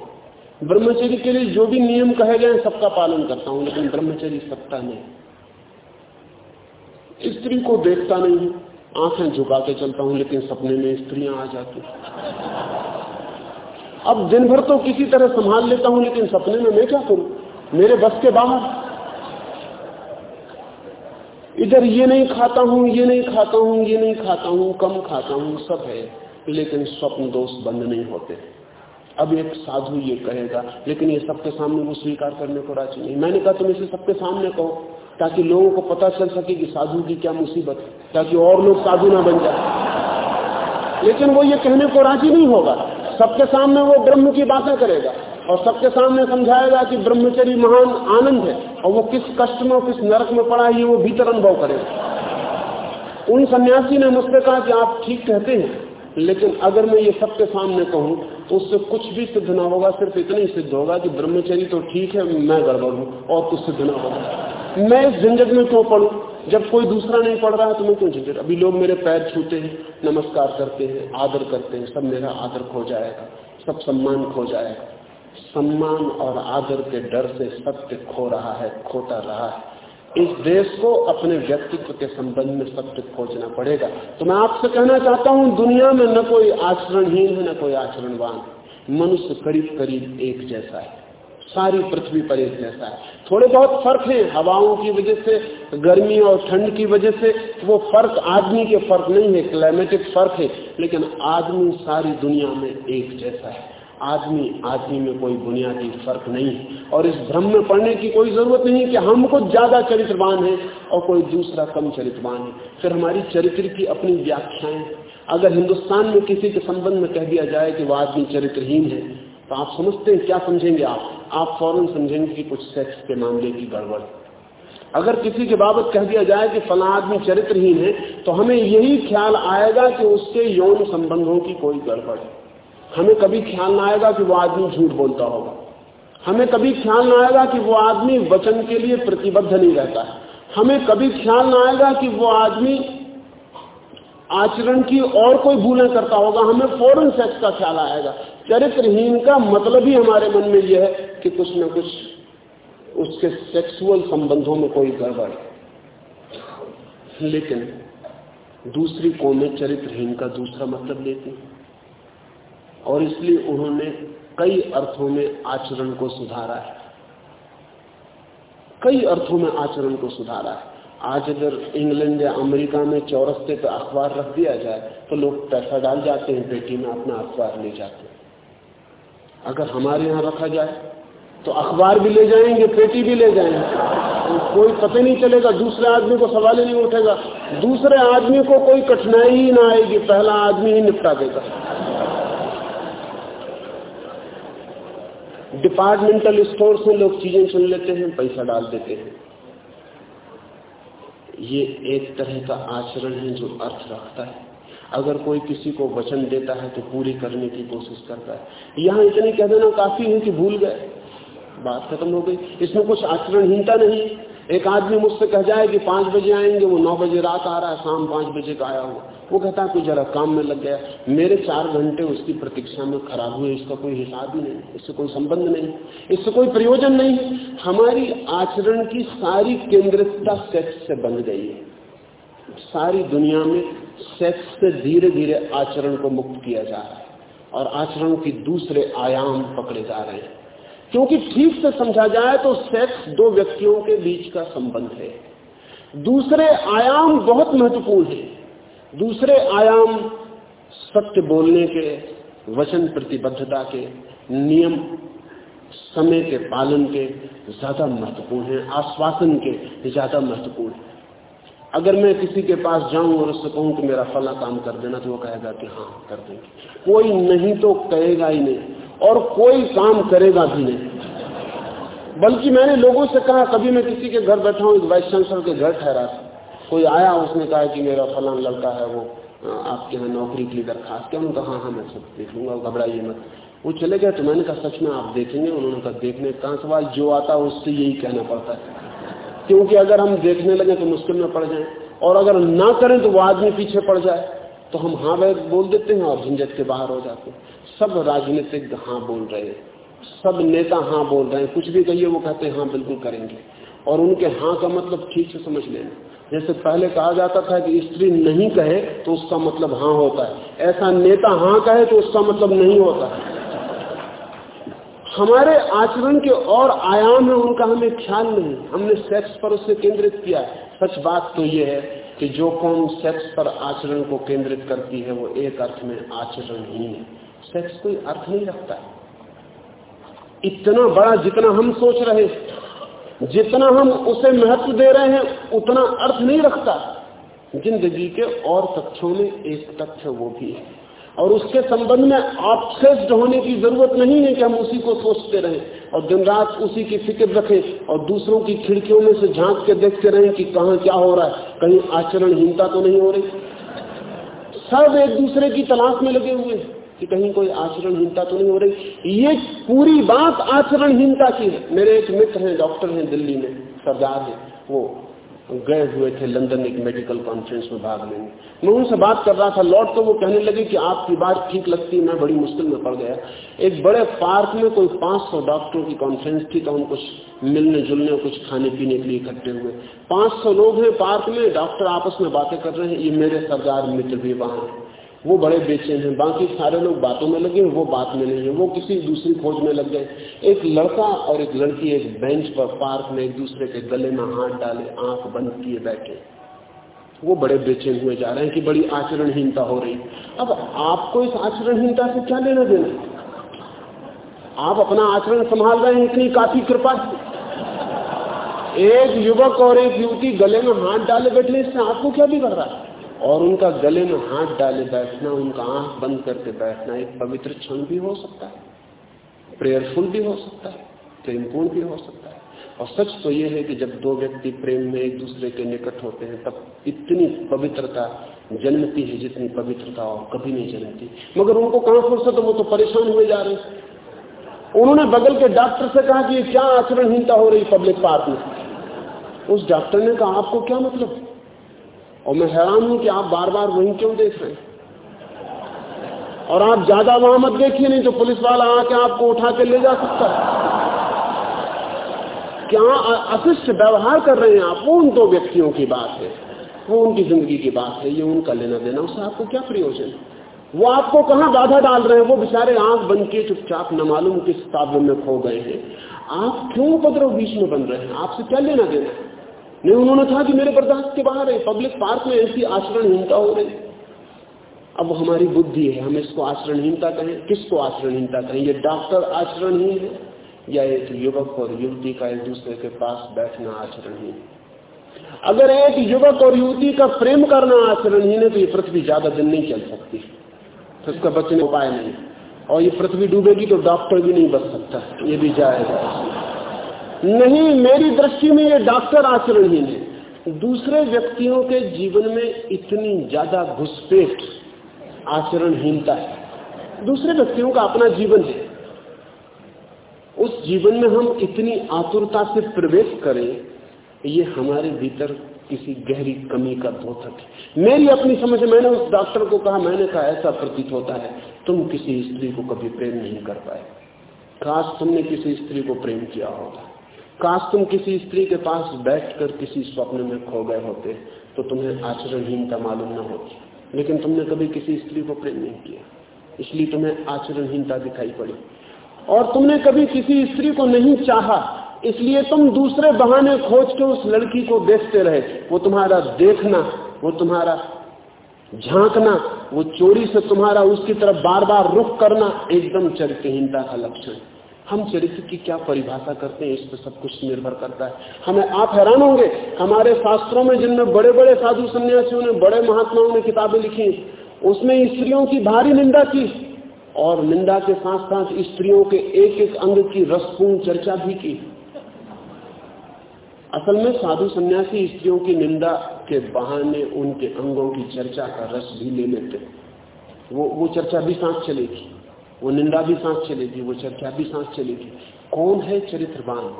ब्रह्मचर्य के लिए जो भी नियम कहे गए सबका पालन करता हूँ, लेकिन ब्रह्मचर्य सकता नहीं स्त्री को देखता नहीं आँखें झुका के चलता हूँ, लेकिन सपने में स्त्रियाँ आ जाती अब दिन भर तो किसी तरह संभाल लेता हूँ, लेकिन सपने में मैं क्या करूँ? मेरे बस के बाहर इधर ये नहीं खाता हूँ, ये नहीं खाता हूँ, ये नहीं खाता हूँ, कम खाता हूँ, सब है। लेकिन स्वप्न दोष बंद नहीं होते। अब एक साधु ये कहेगा, लेकिन ये सबके सामने वो स्वीकार करने को राज़ी नहीं। मैंने कहा, तुम इसे सबके सामने कहो, ताकि लोगों को पता चल सके कि साधु की क्या मुसीबत ताकि और लोग साधु ना बन जाए। लेकिन वो ये कहने को राज़ी नहीं होगा। सबके सामने वो ब्रह्म की बातें करेगा। और सबके सामने समझाएगा कि ब्रह्मचरी महान आनंद है और वो किस कष्ट में, किस नरक में पड़ा है वो भीतर अनुभव करेगा। उन सन्यासी ने मुझसे कहा कि आप ठीक कहते हैं, लेकिन अगर मैं ये सबके सामने कहूँ तो उससे कुछ भी सिद्ध ना होगा, सिर्फ़ इतना ही सिद्ध होगा कि ब्रह्मचरी तो ठीक है, मैं गड़बड़ हूँ, और कुछ सिद्ध ना होगा। मैं इस झंझट में क्यों पढ़ू जब कोई दूसरा नहीं पढ़ रहा है तो मैं क्यों झंझट? अभी लोग मेरे पैर छूते हैं, नमस्कार करते हैं, आदर करते हैं, सब मेरा आदर खो जाएगा, सब सम्मान खो जाएगा। सम्मान और आदर के डर से सत्य खो रहा है खोता रहा है। इस देश को अपने व्यक्तित्व के संबंध में सत्य खोजना पड़ेगा। तो मैं आपसे कहना चाहता हूँ, दुनिया में न कोई आचरणहीन है, न कोई आचरणवान। मनुष्य करीब करीब एक जैसा है। सारी पृथ्वी पर एक जैसा है। थोड़े बहुत फ़र्क है, हवाओं की वजह से, गर्मी और ठंड की वजह से वो फ़र्क आदमी के फ़र्क नहीं है, क्लाइमेटिक फ़र्क है, लेकिन आदमी सारी दुनिया में एक जैसा है। आदमी आदमी में कोई बुनियादी फ़र्क नहीं है। और इस भ्रम में पड़ने की कोई ज़रूरत नहीं कि हम कुछ ज़्यादा चरित्रवान है और कोई दूसरा कम चरित्रवान है। फिर हमारी चरित्र की अपनी व्याख्याएँ। अगर हिंदुस्तान में किसी के संबंध में कह दिया जाए कि वह आदमी चरित्रहीन है तो आप समझते हैं, क्या समझेंगे आप? आप फ़ौरन समझेंगे कि कुछ सेक्स के मामले की गड़बड़। अगर किसी के बाबत कह दिया जाए कि फला आदमी चरित्रहीन है तो हमें यही ख्याल आएगा कि उसके यौन संबंधों की कोई गड़बड़ है। हमें कभी ख्याल ना आएगा कि वो आदमी झूठ बोलता होगा। हमें कभी ख्याल ना आएगा कि वो आदमी वचन के लिए प्रतिबद्ध नहीं रहता है। हमें कभी ख्याल ना आएगा कि वो आदमी आचरण की और कोई भूलें करता होगा। हमें फ़ौरन सेक्स का ख्याल आएगा। चरित्रहीन का मतलब ही हमारे मन में यह है कि कुछ ना कुछ उसके सेक्सुअल संबंधों में कोई गड़बड़ लेकिन दूसरी कौमें चरित्रहीन का दूसरा मतलब लेती हैं। और इसलिए उन्होंने कई अर्थों में आचरण को सुधारा है। कई अर्थों में आचरण को सुधारा है। आज अगर इंग्लैंड या अमेरिका में चौरस्ते पर अखबार रख दिया जाए तो लोग पैसा डाल जाते हैं पेटी में अपना अखबार ले जाते हैं। अगर हमारे यहाँ रखा जाए तो अखबार भी ले जाएँगे, पेटी भी ले जाएँगे। तो कोई पता नहीं चलेगा, दूसरे आदमी को सवाल ही नहीं उठेगा। दूसरे आदमी को कोई कठिनाई ही ना आएगी, पहला आदमी ही निपटा देगा। डिपार्टमेंटल स्टोर से लोग चीज़ें सुन लेते हैं, पैसा डाल देते हैं। ये एक तरह का आचरण है जो अर्थ रखता है। अगर कोई किसी को वचन देता है तो पूरी करने की कोशिश करता है। यहाँ इतनी कह देना काफ़ी है कि भूल गए। बात खत्म हो गई। इसमें कुछ आचरणहीनता नहीं एक आदमी मुझसे कह जाए कि पाँच बजे आएँगे, वो नौ बजे रात आ रहा है, शाम पाँच बजे का आया हुआ। वो कहता है कोई जरा काम में लग गया। मेरे चार घंटे उसकी प्रतीक्षा में खराब हुए इसका कोई हिसाब ही नहीं, इससे कोई संबंध नहीं, इससे कोई प्रयोजन नहीं। हमारी आचरण की सारी केंद्रितता सेक्स से बन गई है। सारी दुनिया में सेक्स से धीरे धीरे आचरण को मुक्त किया जा रहा है और आचरण की दूसरे आयाम पकड़े जा रहे हैं। क्योंकि ठीक से समझा जाए तो सेक्स दो व्यक्तियों के बीच का संबंध है। दूसरे आयाम बहुत महत्वपूर्ण है। दूसरे आयाम सत्य बोलने के, वचन प्रतिबद्धता के, नियम, समय के पालन के ज़्यादा महत्वपूर्ण है, आश्वासन के ज़्यादा महत्वपूर्ण है। अगर मैं किसी के पास जाऊँ और उससे कहूँ कि मेरा फला काम कर देना तो वो कहेगा कि हाँ कर देंगे। कोई नहीं तो कहेगा ही नहीं। और कोई काम करेगा भी नहीं। बल्कि मैंने लोगों से कहा, कभी मैं किसी के घर बैठा हूँ वाइस चांसलर के घर ठहरा। था कोई आया, उसने कहा कि मेरा फलान लड़का है, वो आपके यहाँ नौकरी के लिए दरखास्त क्या उन्होंने कहा हाँ मैं सब देख लूँगा, घबराइए मत। वो चले गए तो मैंने कहा, सच में आप देखेंगे? उन्होंने कहा, देखने का सवाल जो आता है, उससे यही कहना पड़ता है। क्योंकि अगर हम देखने लगे तो मुश्किल में पड़ जाए। और अगर ना करें तो वो आदमी पीछे पड़ जाए। तो हम हाँ वह बोल देते हैं और झंझट के बाहर हो जाते हैं। सब राजनीतिक हाँ बोल रहे हैं। सब नेता हाँ बोल रहे हैं। कुछ भी कहिए, वो कहते हैं हाँ बिल्कुल करेंगे। और उनके हाँ का मतलब ठीक से समझ लेना। जैसे पहले कहा जाता था कि स्त्री नहीं कहे तो उसका मतलब हाँ होता है। ऐसा नेता हाँ कहे तो उसका मतलब नहीं होता है। हमारे आचरण के और आयाम है, उनका हमें ख्याल नहीं। हमने सेक्स पर उसे केंद्रित किया सच बात तो ये है कि जो कौन सेक्स पर आचरण को केंद्रित करती है, वो एक अर्थ में आचरण ही। है सेक्स कोई अर्थ नहीं रखता। इतना बड़ा जितना हम सोच रहे जितना हम उसे महत्व दे रहे हैं, उतना अर्थ नहीं रखता। ज़िंदगी के और तथ्यों में एक तथ्य वो भी है। और उसके संबंध में ऑब्सेस्ड होने की ज़रूरत नहीं है कि हम उसी को सोचते रहें और दिन रात उसी की फ़िक्र रखें और दूसरों की खिड़कियों में से झाँक के देखते रहें कि कहा क्या हो रहा है। कहीं आचरणहीनता तो नहीं हो रही। सब एक दूसरे की तलाश में लगे हुए हैं कि कहीं कोई आचरणहीनता तो नहीं हो रही। ये पूरी बात आचरणहीनता की है। मेरे एक मित्र हैं, डॉक्टर हैं दिल्ली में, सरदार है, वो गए हुए थे लंदन एक मेडिकल कॉन्फ्रेंस में भाग लेने। मैं उनसे बात कर रहा था, लौट तो वो कहने लगे कि आपकी बात ठीक लगती, मैं बड़ी मुश्किल में पड़ गया। एक बड़े पार्क में कोई 500 डॉक्टरों की कॉन्फ्रेंस थी तो हम कुछ मिलने जुलने, कुछ खाने पीने के लिए इकट्ठे हुए। 500 लोग हैं पार्क में, डॉक्टर आपस में बातें कर रहे हैं, ये मेरे सरदार मित्र भी वहाँ वो बड़े बेचैन हैं। बाकी सारे लोग बातों में लगे, वो बात में नहीं है। वो किसी दूसरी खोज में लग गए। एक लड़का और एक लड़की एक बेंच पर पार्क में एक दूसरे के गले में हाथ डाले, आँख बंद किए बैठे। वो बड़े बेचैन हुए जा रहे हैं कि बड़ी आचरणहीनता हो रही। अब आपको इस आचरणहीनता से क्या लेना देना? आप अपना आचरण संभाल रहे हैं इतनी काफ़ी कृपा एक युवक और एक युवती गले में हाथ डाले बैठे, इससे आपको क्या बिगड़ रहा है? और उनका गले में हाथ डाले बैठना, उनका आँख बंद करके बैठना, एक पवित्र क्षण भी हो सकता है प्रेयरफुल भी हो सकता है, प्रेमपूर्ण भी हो सकता है। और सच तो यह है कि जब दो व्यक्ति प्रेम में एक दूसरे के निकट होते हैं, तब इतनी पवित्रता जन्मती है जितनी पवित्रता और कभी नहीं जन्मती। मगर उनको कहाँ फुर्सत वो तो परेशान हुए जा रहे हैं। उन्होंने बगल के डॉक्टर से कहा कि क्या आचरणहीनता हो रही पब्लिक पार्क में? उस डॉक्टर ने कहा, आपको क्या मतलब? और मैं हैरान हूँ कि आप बार बार वहीं क्यों देख रहे हैं? और आप ज़्यादा वहाँ मत देखिए, नहीं तो पुलिस वाला आके आपको उठा के ले जा सकता है। क्या अशिष्ट व्यवहार कर रहे हैं आप? वो उन दो व्यक्तियों की बात है। वो उनकी ज़िंदगी की बात है, ये उनका लेना देना, उससे आपको क्या प्रयोजन वो आपको कहाँ बाधा डाल रहे हैं? वो बेचारे आँख बन के चुपचाप न मालूम किस ताब में खो गए हैं। आप क्यों उपद्रव बीच में बन रहे हैं? आपसे क्या लेना देना है? नहीं, उन्होंने कहा कि मेरे बर्दाश्त के बाहर है। पब्लिक पार्क में ऐसी आचरणहीनता हो रही। अब हमारी बुद्धि है, हम इसको आचरणहीनता कहें। किसको आचरणहीनता कहें? ये डॉक्टर आचरणहीन है, या एक युवक और युवती का एक दूसरे के पास बैठना आचरणहीन? अगर एक युवक और युवती का प्रेम करना आचरणहीन है तो ये पृथ्वी ज़्यादा दिन नहीं चल सकती। तो इसका बचने उपाय नहीं और ये पृथ्वी डूबेगी तो डॉक्टर भी नहीं बच सकता। ये भी जाएगा नहीं, मेरी दृष्टि में ये डॉक्टर आचरणहीन है दूसरे व्यक्तियों के जीवन में इतनी ज़्यादा घुसपेट आचरणहीनता है। दूसरे व्यक्तियों का अपना जीवन है। उस जीवन में हम इतनी आतुरता से प्रवेश करें, ये हमारे भीतर किसी गहरी कमी का द्योतक है। मेरी अपनी समझ मैंने उस डॉक्टर को कहा, मैंने कहा, ऐसा प्रतीत होता है, तुम किसी स्त्री को कभी प्रेम नहीं कर पाए। काश तुमने किसी स्त्री को प्रेम किया होता। काश तुम किसी स्त्री के पास बैठकर किसी स्वप्न में खो गए होते तो तुम्हें आचरणहीनता मालूम न होती। लेकिन तुमने कभी किसी स्त्री को प्रेम नहीं किया, इसलिए तुम्हें आचरणहीनता दिखाई पड़ी। और तुमने कभी किसी स्त्री को नहीं चाहा, इसलिए तुम दूसरे बहाने खोज के उस लड़की को देखते रहे। वो तुम्हारा देखना, वो तुम्हारा झांकना, वो चोरी से तुम्हारा उसकी तरफ़ बार बार रुख करना, एकदम चरित्रहीनता का लक्षण। हम चरित्र की क्या परिभाषा करते हैं, इस पर सब कुछ निर्भर करता है। हमें आप हैरान होंगे, हमारे शास्त्रों में जिनमें बड़े बड़े साधु सन्यासियों ने, बड़े महात्माओं ने किताबें लिखी, उसमें स्त्रियों की भारी निंदा की, और निंदा के साथ साथ स्त्रियों के एक एक अंग की रसपूर्ण चर्चा भी की। असल में साधु सन्यासी स्त्रियों की निंदा के बहाने उनके अंगों की चर्चा का रस भी ले लेते वो वो चर्चा भी सांस चलेगी। वो निंदा भी सांस चलेगी, वो चर्चा भी सांस चलेगी। कौन है चरित्रवान?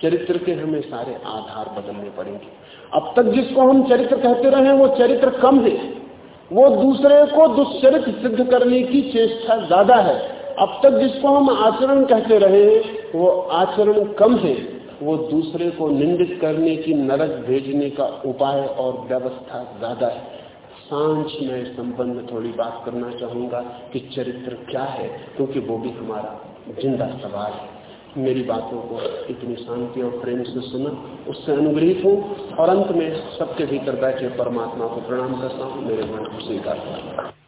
चरित्र के हमें सारे आधार बदलने पड़ेंगे। अब तक जिसको हम चरित्र कहते रहे वो चरित्र कम है। वो दूसरे को दुष्चरित सिद्ध करने की चेष्टा ज़्यादा है। अब तक जिसको हम आचरण कहते रहे वो आचरण कम है। वो दूसरे को निंदित करने की नरक भेजने का उपाय और व्यवस्था ज़्यादा है। साँझ में संबंध में थोड़ी बात करना चाहूँगा कि चरित्र क्या है, क्योंकि वो भी हमारा ज़िंदा सवाल है। मेरी बातों को इतनी शांति और प्रेम से सुना, उससे अनुग्रहित हूँ और अंत में सबके भीतर बैठे परमात्मा को प्रणाम करता हूँ। मेरे मन को स्वीकार करता